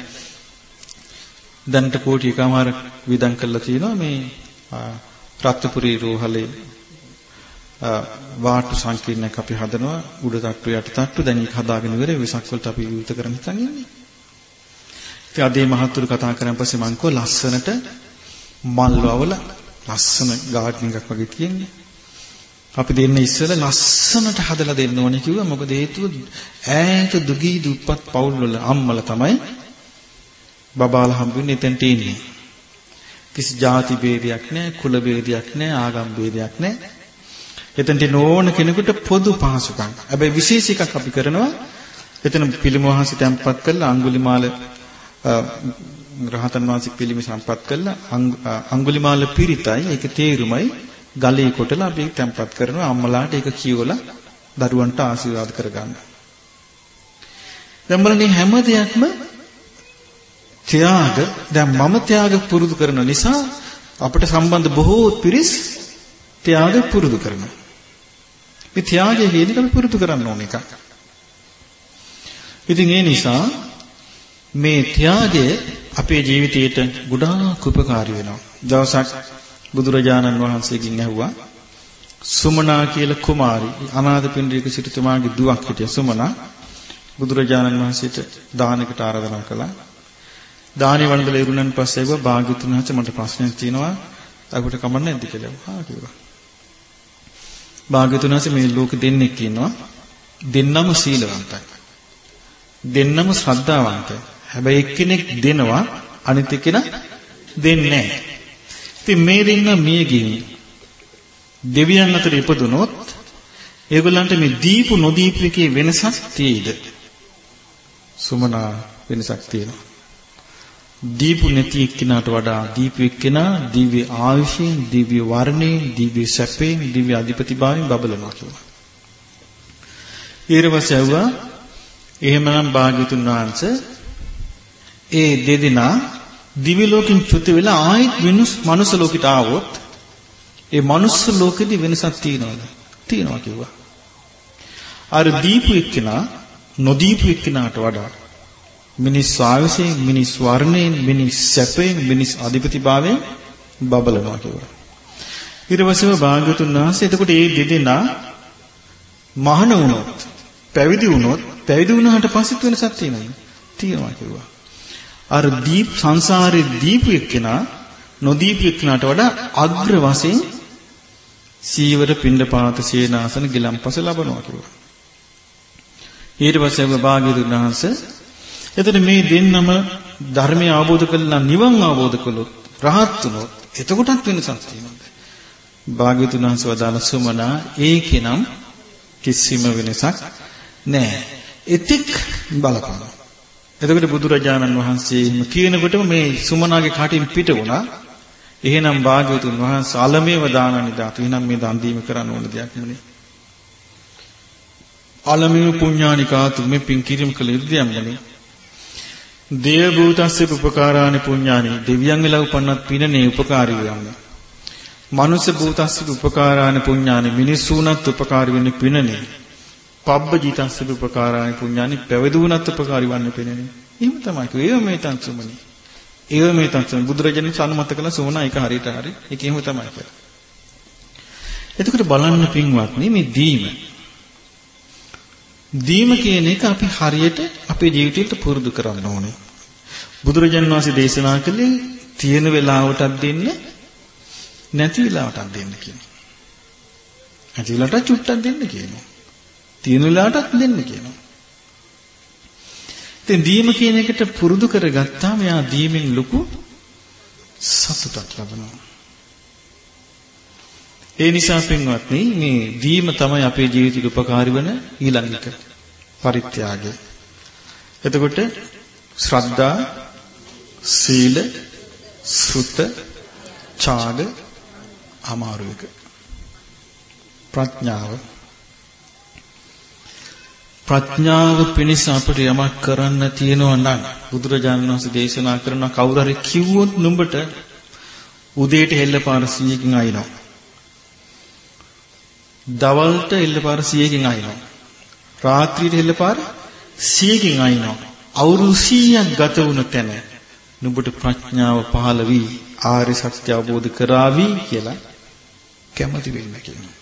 දැන්ට කෝටි එකමාරක් විදන් කරලා තියෙනවා මේ රත්නපුරී රෝහලේ වාට්ටු සංකීර්ණයක් අපි හදනවා. උඩ තට්ටු යට තට්ටු දැන් ඒක හදාගෙන ඉවරේ විසක් වලට අපි විවෘත කරන්න හිතන් ඉන්නේ. ඉතින් අදේ මහත්තුරු කතා කරන් පස්සේ මං කෝ ලස්සනට මල් වවල ලස්සන ගාඩන් එකක් වගේ තියෙන්නේ. අපි දෙන්න ඉස්සෙල්ල ලස්සනට හදලා දෙන්න ඕනේ කිව්වා. මොකද හේතුව ඈත දුගී දුප්පත් පවුල් වල අම්මලා තමයි බබාලා හම්බුනේ එතෙන්ට ඉන්නේ කිසි ಜಾති ભેදයක් නැහැ කුල ભેදයක් නැහැ ආගම් ભેදයක් නැහැ. එතනට නෝන කෙනෙකුට පොදු පහසුකම්. හැබැයි විශේෂ එකක් අපි කරනවා. එතන පිළිම වහන්සේ තැන්පත් කරලා අඟුලිමාල රහතන් වහන්සේ පිළිම සම්පත් කළා අඟුලිමාල පිරිතයි ඒක තේරුමයි ගලේ කොටලා අපි තැම්පත් කරනවා අම්මලාට ඒක කියවලා දරුවන්ට ආශිර්වාද කරගන්න. දැන් බලන්නේ හැම දෙයක්ම ත්‍යාග දැන් මම ත්‍යාග පුරුදු කරන නිසා අපිට සම්බන්ධ බොහෝ පිරිස් ත්‍යාග පුරුදු කරනවා. මේ ත්‍යාගය කියන එක අපි පුරුදු කරන්න ඕන එකක්. ඉතින් ඒ නිසා මේ ත්‍යාගය අපේ ජීවිතයට ගොඩාක් උපකාරී වෙනවා. දවසක් බුදුරජාණන් වහන්සේගෙන් ඇහුවා සුමනා කියලා කුමාරි අනාථපිණ්ඩික සිටුතුමාගේ දුවක් හිටිය සුමනා බුදුරජාණන් වහන්සේට දානකට ආරාධනා කළා. දානි වන්දල ඉරුණන් පස්සේ ඇහුවා භාග්‍යතුන් වහන්සේ මට ප්‍රශ්නයක් තියෙනවා. අගට කමන්න නැද්ද කියලා. හා කිව්වා. භාග්‍යතුන් වහන්සේ මේ ලෝකෙ දෙන්නෙක් ඉන්නවා. දෙන්නම සීලවන්තයි. දෙන්නම ශ්‍රද්ධාවන්තයි. හැබැයි එක්කෙනෙක් දෙනවා අනිත් එක්කෙනා දෙන්නේ නැහැ. ඉතින් මේ දෙන්න මිය ගිහින් දෙවියන් අතර ඉපදුනොත් ඒගොල්ලන්ට මේ දීපු නොදීපු එකේ වෙනසක් තියෙයිද? සුමනා වෙනසක් තියෙනවා. දීපු නැති එක්කිනාට වඩා දීපු එක්කිනා දිව්‍ය ආයුෂයෙන්, දිව්‍ය වර්ණයෙන්, දිව්‍ය සැපයෙන්, දිව්‍ය අධිපතිභාවයෙන් බබලනවා කියලා. ඊට පස්සේ ආවා එහෙමනම් භාග්‍යතුන් වහන්සේ ඒ දෙදෙනා දිව්‍ය ලෝකෙන් චුත වෙලා ආයෙත් වෙනස් මනුස්ස ලෝකෙට ආවොත් ඒ මනුස්ස ලෝකෙදි වෙනසක් තියනවද? තියනවා කිව්වා. අර දීපු එක්කෙනා නොදීපු එක්කෙනාට වඩා මිනිස් ආයුෂයෙන්, මිනිස් වර්ණයෙන්, මිනිස් සැපයෙන්, මිනිස් අධිපතිභාවයෙන් බබලනවා කිව්වා. ඊට පස්සේ භාග්‍යතුන් වහන්සේ එතකොට මේ දෙදෙනා මහාන වුණොත්, පැවිදි වුණොත්, පැවිදි වුණාට පස්සෙත් වෙනසක් තියෙනවද? තියෙනවා කිව්වා. අර දීප් සංසාරේ දීපු එක්කෙනා නොදීපු එක්කෙනාට වඩා අග්‍ර වශයෙන් සීවර පිණ්ඩපාත සේනාසන ගිලම්පස ලබනවා කියලා. ඊට පස්සේ ඔබ භාග්‍යවතුන් වහන්සේ එතකොට මේ දෙන්නම ධර්මය අවබෝධ කළා නිවන් අවබෝධ කළොත් රහත් වුණොත් එතකොටත් වෙනසක් තියෙනවා. භාග්‍යවතුන් වහන්සේ වදාළ සුමනා ඒකෙනම් කිසිම වෙනසක් නැහැ. එතික් බලපං. එතකොට බුදුරජාණන් වහන්සේ කියනකොටම මේ සුමනාගේ කටින් පිට වුණා. එහෙනම් භාග්‍යවතුන් වහන්සේ අලමේව දාන නිදාතු. එහෙනම් මේ දන් දීම කරන්න ඕන දෙයක් නෙමෙයි. අලමේව පුඤ්ඤානිකාතු මේ පින් කිරීම කළ යුතු දෙයක් නෙමෙයි. දේව භූතස්ස උපකාරානි පුඤ්ඤානි දෙවියන් වෙලා උපන්නත් පිනනේ උපකාරී වෙන්නේ. මනුෂ්‍ය භූතස්ස උපකාරානි පුඤ්ඤානි මිනිස්සුණත් උපකාරී වෙන්නේ පිනනේ. පබ්බ ජීතස්සබ උපකාරානි පුඤ්ඤානි පැවිදුණත් උපකාරී වන්න පෙනෙන්නේ. එහෙම තමයි කිව්වේ. ඒව මේ තන්සුමනි. ඒව මේ තන්සුමනි. බුදුරජාණන් සම්මත කළ සෝනා එක හරියට හරි. ඒක එහෙම තමයි කියලා. එතකොට බලන්න පින්වත්නි මේ දීම. දීම කියන එක අපි හරියට අපේ ජීවිතයට පුරුදු කරන්න ඕනේ. බුදුරජාණන් වහන්සේ දේශනා කළේ තියෙන වෙලාවටත් දෙන්න නැති වෙලාවටත් දෙන්න කියනවා. නැති වෙලාවට චුට්ටක් දෙන්න කියනවා. තියෙන වෙලාවටත් දෙන්න කියනවා. ඉතින් දීම කියන එකට පුරුදු කරගත්තාම එයා දීමෙන් ලොකු සතුටක් ලබනවා. ඒ නිසා පින්වත්නි මේ දීම තමයි අපේ ජීවිතයට උපකාරී වන ඊළඟ එක පරිත්‍යාගය. එතකොට ශ්‍රද්ධා, සීල, සුත, ඡාග අමාරු එක. ප්‍රඥාව ප්‍රඥාව පිණිස අපිට යමක් කරන්න තියෙනවා නම් බුදුරජාණන් වහන්සේ දේශනා කරන කවුරු හරි කිව්වොත් නුඹට උදේට හෙල්ලපාර 100කින් අයිනවා. දවල්ට හෙල්ලපාර 100කින් අයිනවා. රාත්‍රියට හෙල්ලපාර 100කින් අයිනවා. අවුරුදු 100ක් ගත වුණ තැන නුඹට ප්‍රඥාව පහළ වී ආර්ය සත්‍ය අවබෝධ කරાવી කියලා කැමති වෙන්න කියනවා.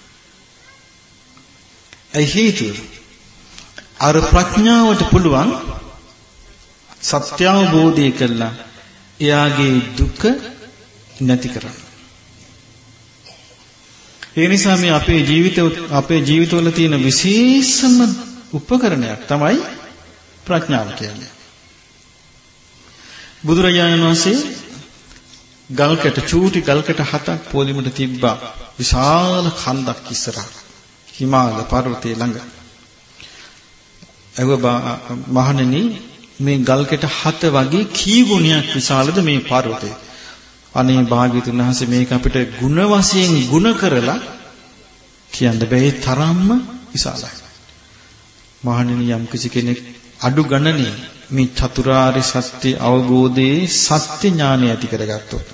ඒ හේතුව අර ප්‍රඥාවට පුළුවන් සත්‍ය අවබෝධය කළා එයාගේ දුක නැති කරන්න. ඒ නිසා මේ අපේ ජීවිත අපේ ජීවිතවල තියෙන විශේෂම උපකරණයක් තමයි ප්‍රඥාව කියන්නේ. බුදුරජාණන් වහන්සේ ගල්කට චූටි ගල්කට හතක් පොලිමට තිබ්බා විශාල කන්දක් ඉස්සරහා හිමාල පර්වතයේ ළඟ. එව මහණෙනි මේ ගල්කට හත වගේ කී ගුණයක් විශාලද මේ පර්වතය. අනේ භාග්‍යතුන් වහන්සේ මේක අපිට ಗುಣ වශයෙන් ಗುಣ කරලා කියන්න බැහැ තරම්ම විශාලයි. මහණෙනි යම් කිසි කෙනෙක් අඩු ගණනේ මේ චතුරාර්ය සත්‍ය අවබෝධයේ සත්‍ය ඥානය ඇති කරගත්තොත්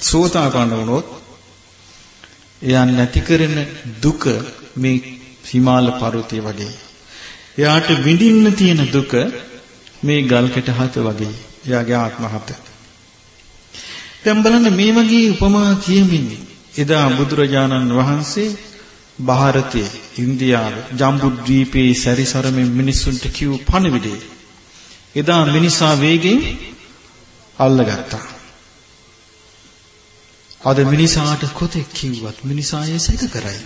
සෝතාපන්න වුණොත් එයා නැති කරන දුක මේ හිමාල පර්වතය වගේ. එයාට විඳින්න තියෙන දුක මේ ගල් කෙට හත වගේ. එයාගේ ආත්ම හත. දැන් බලන්න මේ වගේ උපමා කියමින් එදා බුදුරජාණන් වහන්සේ ಭಾರತයේ ඉන්දියාවේ ජම්බුද්වීපයේ සැරිසරමින් මිනිසුන්ට කිව් පණිවිඩය. එදා මිනිසා වේගෙන් අල්ලගත්තා. අද මිනිසාට කොතෙක් කිව්වත් මිනිසා ඒ සැක කරයි.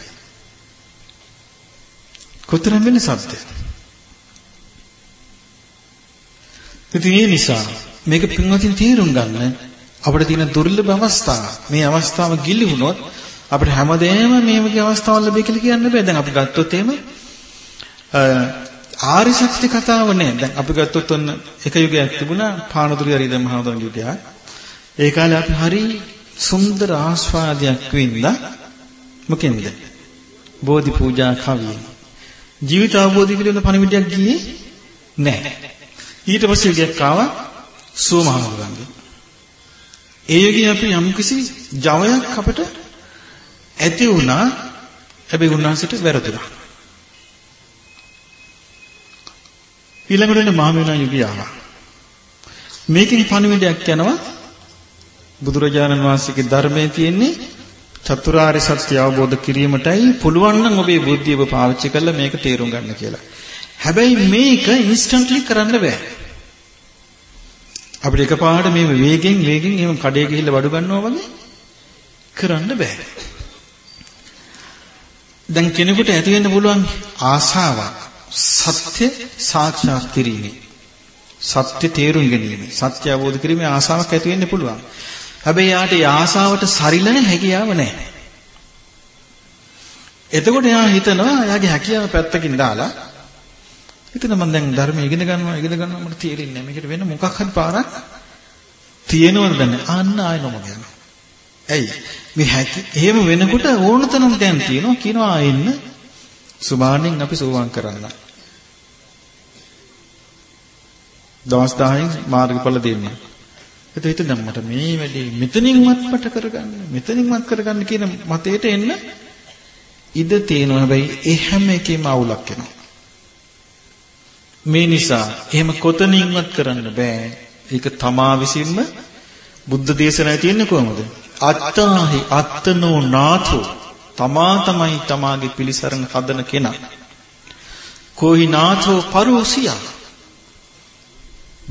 කොතරම් වෙනසක්ද? ඉතින් ඒ නිසා මේක පින්වත්නි තේරුම් ගන්න අපිට තියෙන දුර්ලභ අවස්ථාව. මේ අවස්ථාව ගිලි වුණොත් අපිට හැමදේම මේ වගේ අවස්ථාවල් ලැබෙයි කියලා කියන්න බෑ. දැන් අපි ගත්තොත් එහෙම ආරි සත්‍ය කතාව නෑ. දැන් අපි ගත්තොත් ඔන්න එක යුගයක් තිබුණා පානදුරි හරිද මහවදන් යුගයක්. ඒ කාලේ අපි හරි සුන්දර ආස්වාදයක් වින්දා. මොකෙන්ද? බෝධි පූජා කවියෙන්. ජීවිත අවබෝධය පිළිබඳ පණිවිඩයක් ගියේ නැහැ. ඊට පස්සේ යුගයක් ආවා සෝමහමුදුරන්ගේ. ඒ යුගයේ අපි යම්කිසි ජවයක් අපට ඇති වුණා. හැබැයි උන්වහන්සේට වැරදුනා. ඊළඟට මහමෙවුනා යුගය ආවා. මේකෙන් පණිවිඩයක් යනවා බුදුරජාණන් වහන්සේගේ ධර්මයේ තියෙන්නේ චතුරාර්ය සත්‍ය අවබෝධ කිරීමටයි පුළුවන් නම් ඔබේ බුද්ධිය ඔබ පාවිච්චි කරලා මේක තේරුම් ගන්න කියලා. හැබැයි මේක ඉන්ස්ටන්ට්ලි කරන්න බෑ. අපිට එකපාරට මේ වේගෙන් වේගෙන් එහෙම කඩේ ගිහිල්ලා බඩු ගන්නවා වගේ කරන්න බෑ. දැන් කෙනෙකුට ඇති වෙන්න පුළුවන් ආසාවක් සත්‍ය සාක්ෂාත් කිරීමේ සත්‍ය තේරුම් ගැනීම සත්‍ය අවබෝධ කිරීමේ ආසාවක් ඇති වෙන්න පුළුවන්. හැබැයි යාට ඒ ආසාවට සරිලන හැකියාව නැහැ. එතකොට එයා හිතනවා එයාගේ හැකියාව පැත්තකින් දාලා හිතන මම දැන් ධර්මය ඉගෙන ගන්නවා ඉගෙන ගන්නවා මට තේරෙන්නේ නැහැ. මේකට වෙන මොකක් හරි පාරක් තියෙනවද දැන් අන්න ආයෙ නොම යනවා. ඇයි? මේ හැකි එහෙම වෙනකොට ඕනතරම් දැන් තියෙනවා කියනවා ආයෙන්න සුභාණෙන් අපි සෝවාන් කරන්න. දවස් 10න් මාර්ගඵල දෙන්න. එතකොට හිත දැන් මට මේ වැඩේ මෙතනින්වත් මට කරගන්න මෙතනින්වත් කරගන්න කියන මතයට එන්න ඉඩ තියෙනවා හැබැයි ඒ හැම එකෙම අවුලක් එනවා මේ නිසා එහෙම කොතනින්වත් කරන්න බෑ. ඒක තමා විසින්ම බුද්ධ දේශනාවේ තියෙන්නේ කොහොමද? අත්තාහි අත්තනෝ නාථෝ. තමා තමයි තමාගේ පිළිසරණ හදන කෙනා. කොහි නාථෝ පරෝසියා.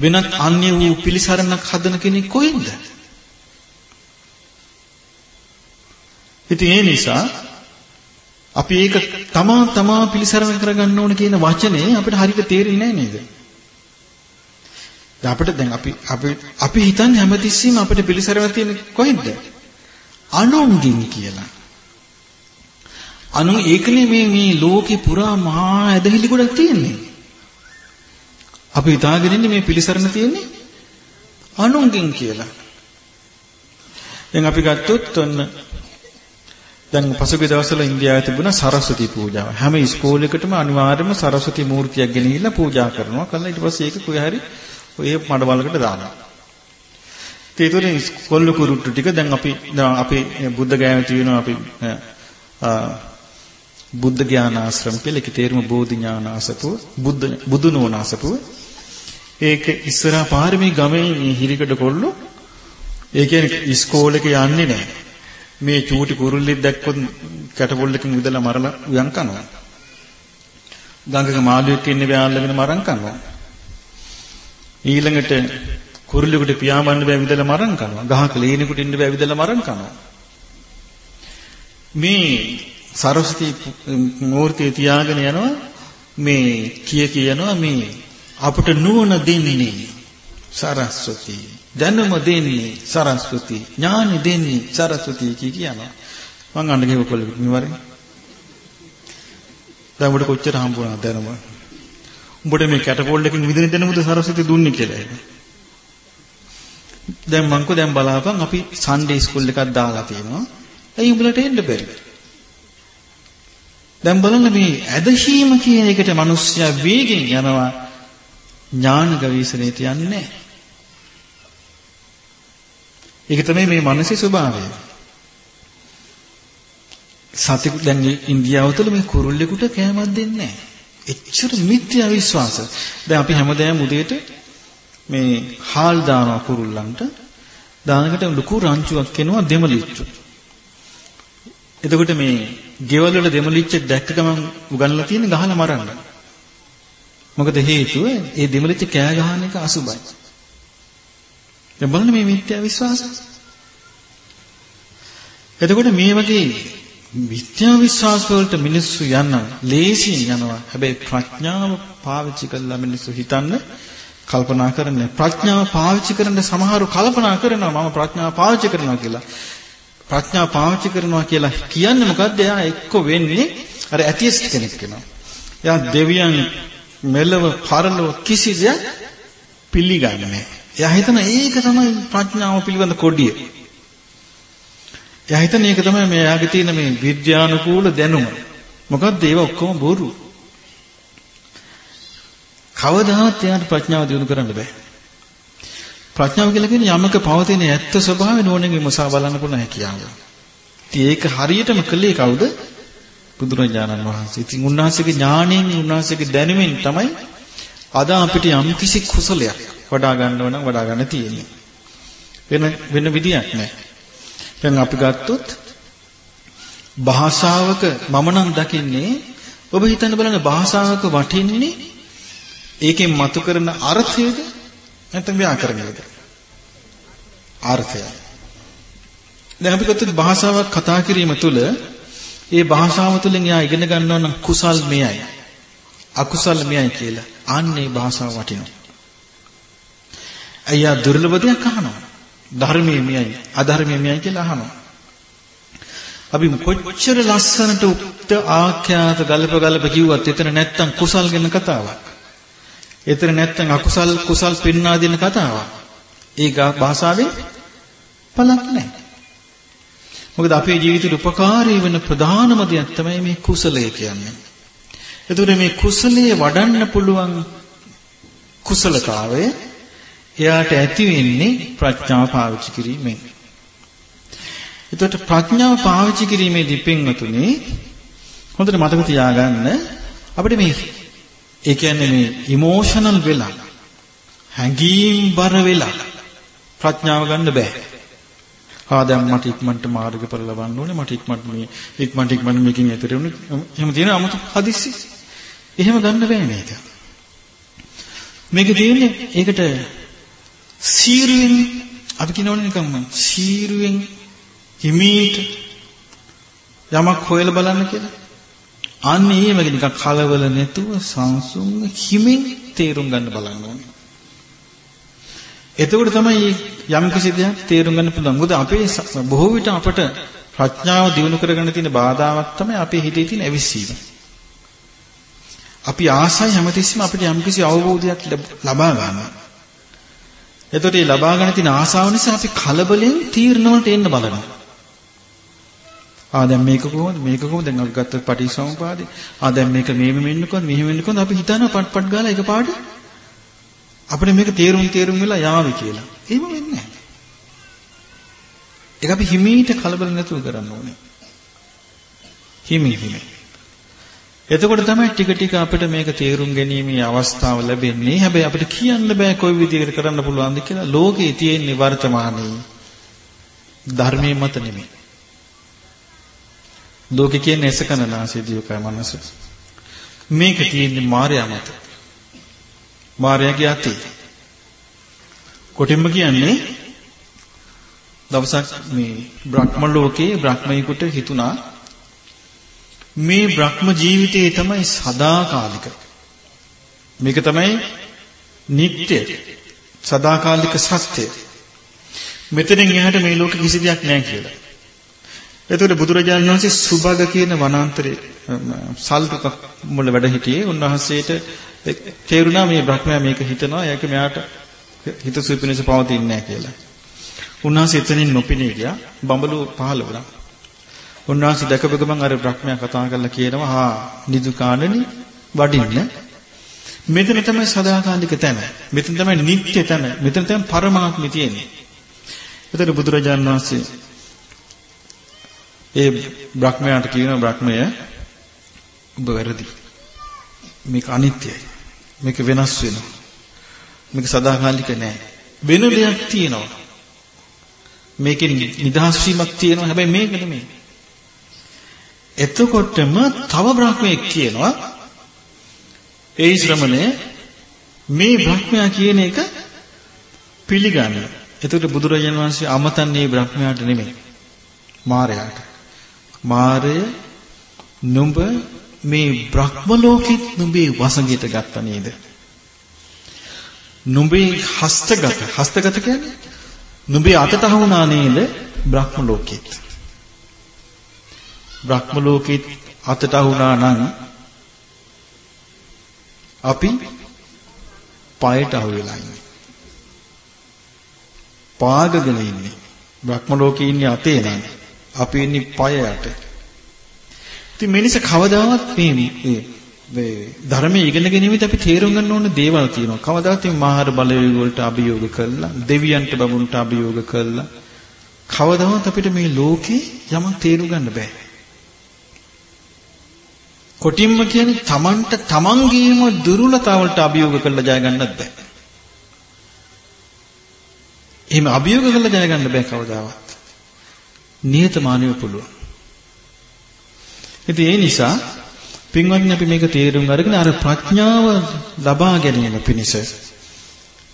වෙනත් අන්‍ය වූ පිළිසරණක් හදන කෙනෙක් කොහෙන්ද? ඉතින් ඒ නිසා අපි ඒක තමා තමා පිළිසරණ කරගන්න ඕන කියන වචනේ අපිට හරියට තේරෙන්නේ නැහැ නේද? දැන් අපිට දැන් අපි අපි අපි හිතන්නේ හැමතිස්සෙම අපිට පිළිසරණ තියෙන කොහෙන්ද? අනුන්ගින් කියලා. අනු ඒකනේ මේ මේ ලෝකේ පුරා මහා ඇදහිලි ගොඩක් තියෙන්නේ. අපි හිතාගෙන ඉන්නේ මේ පිළිසරණ තියෙන්නේ අනුන්ගෙන් කියලා. දැන් අපි ගත්තොත් ඔන්න දැන් පසුගිය දවස්වල ඉන්දියාවේ තිබුණා සරස්වති පූජාව. හැම ඉස්කෝලේකටම අනිවාර්යයෙන්ම සරස්වති මූර්තියක් ගෙනහිල්ලා පූජා කරනවා. කළා ඊට පස්සේ ඒක කොහේ හරි ඔය මඩවලකට දානවා. ඒතකොට ඉස්කෝල කුරුට්ටු ටික දැන් අපි අපි බුද්ධ ගයාවේ තියෙනවා අපි බුද්ධ ඥානාශ්‍රම කියලා ඒකේ තේරුම බෝධි ඥානාසපුව බුද්ධ බුදු නෝනාසපුව ඒක ඉස්සරහා පාරේ මේ ගමේ මේ හිරිකඩ කොල්ලෝ ඒ කියන්නේ ඉස්කෝලේක යන්නේ නැහැ මේ චූටි කුරුල්ලෙක් දැක්කොත් කැටපොල්ලකින් විදලා මරලා උයන් කනවා. ගඟක මාළුවෙක් ඉන්නේ බෑල්ලගෙන මරන් කනවා. ඊළඟට කුරුල්ලෙකුට පියාඹන්න බෑ විදලා මරන් කනවා. ගහක ලේනෙකුට ඉන්න බෑ විදලා මරන් කනවා. මේ සරස්වති මූර්තිය තියාගෙන යනවා. මේ කිය කියනවා මේ අපට නුවණ දෙන්නේ සරස්වති. දැනුම දෙන්නේ සරස්වති ඥානෙ දෙන්නේ සරස්වති කිය කියනවා. මං අඬ ගෙව කොල්ල මෙවරේ දැන් උඹට කොච්චර හම්බ වුණාද දැනුම? උඹට මේ කැටපොල්ලකින් විදින දැනුමද සරස්වති දුන්නේ කියලා දැන් මංකෝ දැන් බලාපන් අපි සන්ඩේ ස්කූල් එකක් දාලා තියෙනවා. ඇයි උඹලට එන්න බැරි? දැන් බලන්න මේ ඇදහිීම කියන එකට මිනිස්සයා වේගෙන් යනවා. ඥාන ගවේෂණයට යන්නේ නැහැ. ඒක තමයි මේ මානසික ස්වභාවය. සතිකුත් දැන් ඉන්දියාව තුළ මේ කුරුල්ලෙකුට කෑමක් දෙන්නේ නැහැ. එච්චර මිත්‍යා විශ්වාස. දැන් අපි හැමදාම උදේට මේ හාල් දානවා කුරුල්ලන්ට. දානකට ලොකු රංචුවක් එනවා දෙමලිච්චු. එතකොට මේ ගෙවල් වල දෙමලිච්ච දැක්ක ගමන් උගන්ලා තියෙන ගහලා මරන්න. මොකද හේතුව ඒ දෙමලිච්ච කෑ ගහන එක අසුබයි. දැන් බලන්න මේ මිත්‍යා විශ්වාස. එතකොට මේ වගේ මිත්‍යා විශ්වාස වලට මිනිස්සු යන ලේසියෙන් යනවා. හැබැයි ප්‍රඥාව පාවිච්චි කරලා මිනිස්සු හිතන්න කල්පනා කරන්නේ ප්‍රඥාව පාවිච්චි කරන්න සමහරු කල්පනා කරනවා මම ප්‍රඥාව පාවිච්චි කරනවා කියලා. ප්‍රඥාව පාවිච්චි කරනවා කියලා කියන්නේ මොකද්ද? එයා එක්ක වෙන්නේ අර ඇතිස්ට් කෙනෙක් වෙනවා. එයා දෙවියන් මෙලව පරලොව කිසි දෙයක් පිළිගන්නේ නැහැ. එයා හිතන ඒක තමයි ප්‍රඥාව පිළිබඳ කොඩිය. එයා හිතන ඒක තමයි මේ එයාගේ තියෙන මේ විද්‍යානුකූල දැනුම. මොකද්ද ඒව ඔක්කොම බොරු. කවදාවත් එයාට ප්‍රඥාව දියුණු කරන්න බෑ. ප්‍රඥාව කියලා කියන්නේ යමක පවතින ඇත්ත ස්වභාවය නෝනෙන් විමසා බලන්න පුළුවන් හැකියාව. ඉතින් ඒක හරියටම කළේ කවුද? බුදුරජාණන් වහන්සේ. ඉතින් උන්වහන්සේගේ ඥාණයෙන් උන්වහන්සේගේ දැනුමින් තමයි අද අපිට යම් කිසි කුසලයක් වඩා ගන්නව නම් වඩා ගන්න තියෙන්නේ. වෙන වෙන විදියක් නැහැ. දැන් අපි ගත්තොත් භාෂාවක මම නම් දකින්නේ ඔබ හිතන්න බලන්න භාෂාවක වටින්නේ ඒකෙන් මතු කරන අර්ථයද නැත්නම් ව්‍යාකරණයද? අර්ථය. දැන් අපි ගත්තොත් භාෂාවක් කතා කිරීම තුළ ඒ භාෂාව තුළින් යා ඉගෙන ගන්නවා නම් කුසල් මෙයයි. අකුසල් මෙයයි කියලා. අන්නේ භාෂාව වටිනවා. අයියා දුර්ලභ දෙයක් අහනවා. ධර්මයේ මෙයයි, අධර්මයේ මෙයයි කියලා අහනවා. අපි කොච්චර ලස්සනට උක්ත ආඛ්‍යාත ගල්ප ගල්ප කිව්වත් එතන නැත්තම් කුසල් ගැන කතාවක්. එතන නැත්තම් අකුසල් කුසල් පෙන්වා දෙන කතාවක්. ඒක භාෂාවෙන් පළක් නැහැ. මොකද අපේ ජීවිතේට උපකාරී වෙන ප්‍රධානම දෙයක් තමයි මේ කුසලය කියන්නේ. එතකොට මේ කුසලයේ වඩන්න පුළුවන් කුසලතාවය එයාට ඇති වෙන්නේ ප්‍රඥාව පාවිච්චි කිරීමෙන්. එතකොට ප්‍රඥාව පාවිච්චි කිරීමේදී පින්වතුනි හොඳට මතක තියාගන්න අපිට මේ ඒ කියන්නේ මේ ඉමෝෂනල් වෙලා හැඟීම් බර වෙලා ප්‍රඥාව ගන්න බෑ. ආ දැන් මට ඉක්මනට මාර්ගඵල ලබන්න ඕනේ මට ඉක්මනට මේ ඉක්මනට ඉක්මනට මේකෙන් එතර වෙන්න එහෙම තියෙන 아무තු හදිස්සි. එහෙම ගන්න බෑ මේක. මේක තියෙන්නේ ඒකට සීරුවෙන් අපි කියනවනේ නිකම්ම සීරුවෙන් හිමීට යමක් හොයලා බලන්න කියලා. අන්න ඒ වගේ නිකන් කලවල නැතුව සංසුන් හිමින් තේරුම් ගන්න බලන්න ඕනේ. එතකොට තමයි යම් කිසි දෙයක් තේරුම් ගන්න පුළුවන්. මොකද අපේ බොහෝ විට අපට ප්‍රඥාව දියුණු කරගන්න තියෙන බාධාවක් තමයි අපේ හිතේ තියෙන ඇවිස්සීම. අපි ආසයි හැමතිස්සෙම අපිට යම් කිසි අවබෝධයක් ලබා ගන්නවා. එතකොට මේ ලබා ගන්න තියෙන ආසාව නිසා අපි කලබලෙන් තීරණ වලට එන්න බලනවා. ආ දැන් මේක කොහොමද? මේක කොහොමද? දැන් අපි ගත්ත පටිසමුපාදේ. ආ දැන් මේක මෙහෙම වෙන්න කොහොමද? මෙහෙම වෙන්න කොහොමද? අපි හිතනවා පට් පට් ගාලා එකපාරට අපිට මේක තේරුම් තේරුම් වෙලා යාවි කියලා. එහෙම වෙන්නේ නැහැ. ඒක අපි හිමීට කලබල නැතුව කරන්න ඕනේ. හිමි හිමි. එතකොට තමයි ටික ටික අපිට මේක තේරුම් ගැනීමේ අවස්ථාව ලැබෙන්නේ. හැබැයි අපිට කියන්න බෑ කොයි විදිහකට කරන්න පුළුවන්ද කියලා. ලෝකේ තියෙන වර්තමානයේ ධර්මයේ මත නෙමෙයි. ලෝකේ කියන්නේ එසකනාසී දියකයි මනස. මේක තියෙන්නේ මායя මත. මායяගේ අතේ. කොටින්ම කියන්නේ දවසක් මේ බ්‍රහ්ම ලෝකේ බ්‍රහ්මයෙකුට හිතුණා මේ බ්‍රහ්ම ජීවිතේ තමයි සදාකාලික. මේක තමයි නිට්ටය. සදාකාලික සත්‍යය. මෙතනින් එහාට මේ ලෝකෙ කිසි දෙයක් නැහැ කියලා. එතකොට බුදුරජාණන් වහන්සේ සුභග කියන වනාන්තරේ සල්පක මුල වැඩ සිටියේ උන්වහන්සේට තේරුණා මේ බ්‍රහ්මයා මේක හිතනවා ඒක මෙයාට හිත සුපිනස පවතින්නේ නැහැ කියලා. උන්වහන්සේ එතනින් නොපිනී ගියා බඹලු පහළ වුණා. උන්වහන්සේ දැකපු ගමන් අර බ්‍රහ්මයා කතා කරලා කියනවා හා නිදුකාණනි වඩින්න මෙතන තමයි සදාකාලික තැන. මෙතන තමයි නිත්‍ය තැන. මෙතන තමයි පරමාත්මය තියෙන්නේ. එතන බුදුරජාන් වහන්සේ ඒ බ්‍රහ්මයාට කියනවා බ්‍රහ්මය ඔබ වැරදි. මේක අනිත්‍යයි. මේක වෙනස් වෙනවා. මේක සදාකාලික නෑ. වෙන දෙයක් තියෙනවා. මේකේ නිදහස් වීමක් තියෙනවා. හැබැයි මේක නෙමෙයි. එතකොටම තව බ්‍රහ්මයෙක් කියනවා ඒ ශ්‍රමණය මේ බ්‍රහ්මයා කියන එක පිළිගන්න. එතකොට බුදුරජාණන් වහන්සේ අමතන්නේ බ්‍රහ්මයාට නෙමෙයි. මාරයාට. මාරය නුඹ මේ බ්‍රහ්ම ලෝකෙත් නුඹේ වසඟයට ගත්ත නේද? නුඹේ හස්තගත හස්තගත කියන්නේ නුඹේ අතට අහුණා නේද බ්‍රහ්ම ලෝකෙත්? බ්‍රහ්ම ලෝකෙත් අතට අහුණා නම් අපි පයට අහු වෙලා ඉන්නේ. පාගගෙන ඉන්නේ. බ්‍රහ්ම ලෝකේ ඉන්නේ අතේ නම් අපි ඉන්නේ පය යට. ඉතින් මිනිස කවදාවත් මේ මේ ධර්මයේ ඉගෙන ගැනීමෙත් අපි තේරුම් ගන්න ඕන දේවල් තියෙනවා. කවදාවත් මේ මාහර බලවේග වලට අභියෝග කළා, දෙවියන්ට බබුන්ට අභියෝග කළා. කවදාවත් අපිට මේ ලෝකේ යමක් තේරුම් ගන්න බෑ. කොටින්ම කියන්නේ Tamanට Tamanගේම දුර්වලතාවලට අභියෝග කරලා ජය ගන්නත් බෑ. එහෙම අභියෝග කරලා ජය ගන්න බෑ කවදාවත්. නියතමානීව පුළුවන්. ඉතින් ඒ නිසා පින්වත්නි අපි මේක තේරුම් අරගෙන අර ප්‍රඥාව ලබා ගැනීම පිණිස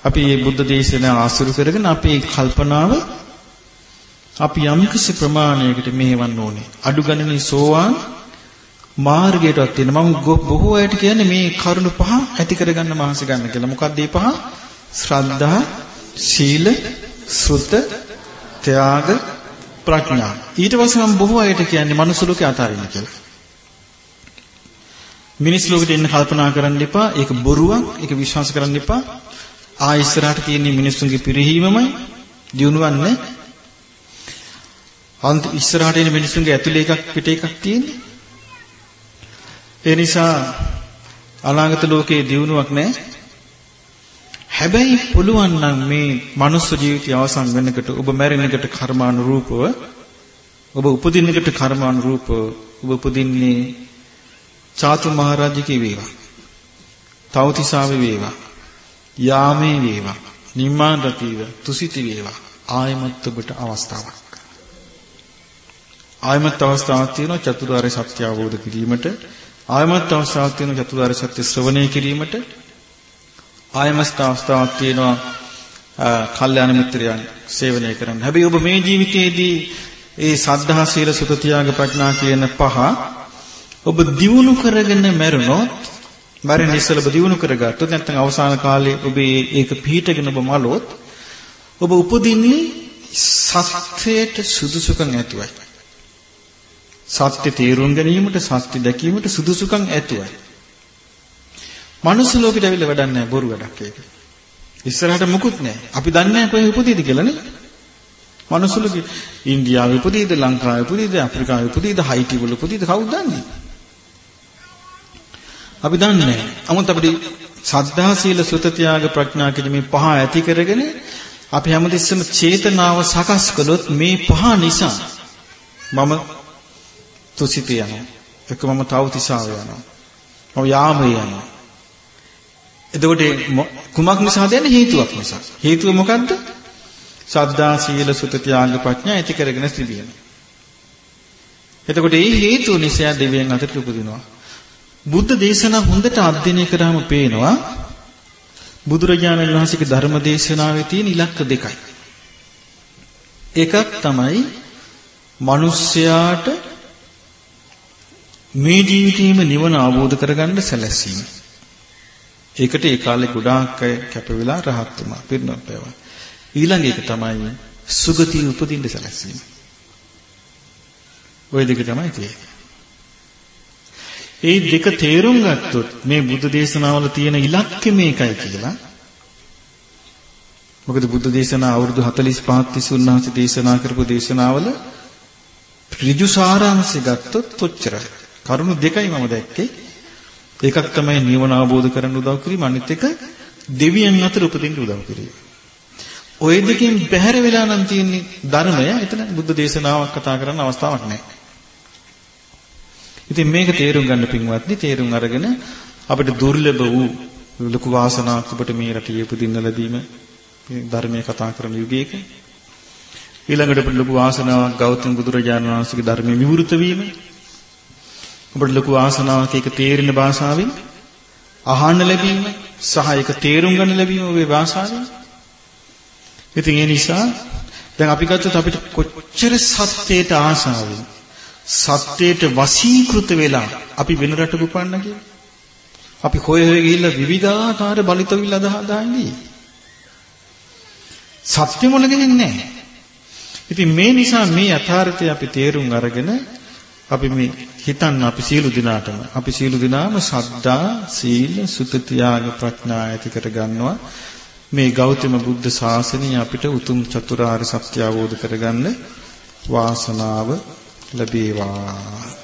අපි මේ බුද්ධ දේශනාව ආසුරු කරගෙන අපේ කල්පනාව අපි යම්කිසි ප්‍රමාණයකට මෙහෙවන්න ඕනේ. අඩු ගණනේ සෝවාන් මාර්ගයටවත් තියෙන මම බොහෝ අයට කියන්නේ මේ කරුණු පහ ඇති කරගන්න මහන්සි ගන්න කියලා. මොකක්ද මේ පහ? ශ්‍රද්ධා, සීල, සුත, ත්‍යාග, ප්‍රඥා. ඊට පස්සේ මම බොහෝ අයට කියන්නේ මනුස්ස ලෝකේ අතාරින්න කියලා. මිනිස් ලෝකෙට එන්න කල්පනා කරන්න එපා. ඒක බොරුවක්. ඒක විශ්වාස කරන්න එපා. ආ ඉස්සරහට තියෙන මිනිස්සුන්ගේ පිරිහීමමයි දිනුවන්නේ. අන්ත ඉස්සරහට එන මිනිස්සුන්ගේ ඇතුලේ එකක් පිට එකක් තියෙන්නේ. ඒ නිසා අනාගත ලෝකයේ දියුණුවක් නැහැ. හැබැයි පුළුවන් නම් මේ මනුස්ස ජීවිතය අවසන් වෙනකොට ඔබ මැරෙනකොට කර්මානුරූපව ඔබ උපදින්නකට කර්මානුරූපව ඔබ උපදින්නේ චාතු මහරජකේ වේවා. තවතිසාවේ වේවා. යාමේ වේවා. නිම්මාන රතිව තුසිත වේවා. ආයමත් ඔබට අවස්ථාවක්. ආයමත් අවස්ථාවක් තියෙනවා චතුරාර්ය සත්‍ය අවබෝධ කිරීමට ආයමත් අවස්ථාවක් තියෙනවා චතුරාර්ය සත්‍ය ශ්‍රවණය කිරීමට ආයමත් අවස්ථාවක් තියෙනවා කල්යාණ මිත්‍රයන් සේවනය කරන්න. හැබැයි ඔබ මේ ජීවිතයේදී ඒ සද්ධා සීල සුත තියාග ප්‍රඥා කියන පහ ඔබ දියුණු කරගෙන මැරුණොත් මරණ ඉස්සෙල්ල ඔබ දියුණු කරගත්තොත් නැත්නම් අවසාන කාලේ ඔබ ඒක පිළිටගෙන ඔබ මලොත් ඔබ උපදින්නේ සත්‍යයට සුදුසුකම් ඇතුවයි. සත්‍ය තේරුම් ගැනීමට සත්‍ය දැකීමට සුදුසුකම් ඇතුවයි. මනුස්ස ලෝකෙට ඇවිල්ලා වැඩක් නැහැ බොරු වැඩක් ඒක. ඉස්සරහට මුකුත් නැහැ. අපි දන්නේ නැහැ කොහේ උපදීද කියලා නේ. මනුස්සලගේ ඉන්දියාවේ උපදීද ලංකාවේ උපදීද අප්‍රිකාවේ උපදීද හයිටි වල උපදීද කවුද දන්නේ? අපි දන්නේ නැහැ. 아무ත් අපිට සද්ධා සීල සුත ත්‍යාග ප්‍රඥා කියන මේ පහ ඇති කරගෙන අපි හැමතිස්සෙම චේතනාව සකස් කළොත් මේ පහ නිසා මම තුසිත යනවා. එක මම තවතිසාව යනවා. මම යාමේ යනවා. එතකොට කුමක් නිසාද යන්නේ හේතුවක් නිසා. හේතුව මොකද්ද? සද්ධා සීල සුත ත්‍යාග ප්‍රඥා ඇති කරගෙන තිබෙන. එතකොට මේ හේතුව නිසා දෙවියන් අතරට උපදිනවා. බුද්ධ දේශනා හොඳට අධ්‍යයනය කරාම පේනවා බුදුරජාණන් වහන්සේගේ ධර්ම දේශනාවේ තියෙන ඉලක්ක දෙකයි. එකක් තමයි මිනිස්යාට මේ ජීවිතේම නිවන අවබෝධ කරගන්න සැලැස්සීම. ඒකට ඒ කාලේ ගොඩාක් අය කැප වෙලා රහත් වුණා. පිරිනොත් පෑවා. ඊළඟ එක තමයි සුගතිය උපදින්න සැලැස්සීම. ওই දෙක තමයි තියෙන්නේ. ඒ දෙක තේරුම් ගත්තොත් මේ බුද්ධ දේශනාවල තියෙන ඉලක්කය මේකයි කියලා. මොකද බුද්ධ දේශනා අවුරුදු 45 තිස්සේ උන්වහන්සේ දේශනා කරපු දේශනාවල ඍජු සාරාංශය ගත්තොත් කොච්චරයි. කරුණු දෙකයි මම දැක්කේ. එකක් තමයි නිවන අවබෝධ කරගන්න උදව් කිරීම අනිත් එක දෙවියන් අතර උපදින්න උදව් කිරීම. ওই දෙකෙන් බැහැර වෙලා නම් තියෙන්නේ ධර්මය. එතන බුද්ධ දේශනාවක් කතා කරන්න අවස්ථාවක් නැහැ. ඉතින් මේක තේරුම් ගන්න පින්වත්නි තේරුම් අරගෙන අපිට දුර්ලභ වූ ලොකු වාසනාවක් ඔබට මේ රටේ උපදින්න ලැබීම ධර්මයේ කතා කරන යුගයක ඊළඟට අපිට ලොකු වාසනාවක් ගෞතම බුදුරජාණන් වහන්සේගේ ධර්මයේ විවෘත වීම ඔබට ලොකු වාසනාවක් ඒක තේරෙන භාෂාවෙන් අහන්න ලැබීම සහ ඒක තේරුම් ගන්න ලැබීම ඔබේ භාෂාවෙන් ඉතින් ඒ නිසා දැන් අපි ගත්තොත් අපිට කොච්චර සත්‍යයට ආශාවෙන් සත්‍යයට වසීකృత වෙලා අපි වෙන රටක උපන්න කියලා. අපි හොය හොය ගිහිල්ලා විවිධාකාර බලිතවිල් අදහා ඉන්නේ. සත්‍ය මොන ගෙන්නේ නැහැ. ඉතින් මේ නිසා මේ යථාර්ථය අපි තේරුම් අරගෙන අපි මේ හිතන්න අපි සීල දිනාටම. අපි සීල දිනාම සද්දා සීල සුත ත්‍යාග ප්‍රඥා ඇති කර ගන්නවා. මේ ගෞතම බුද්ධ ශාසනය අපිට උතුම් චතුරාර්ය සත්‍ය අවබෝධ කරගන්න වාසනාව ලැබේවා.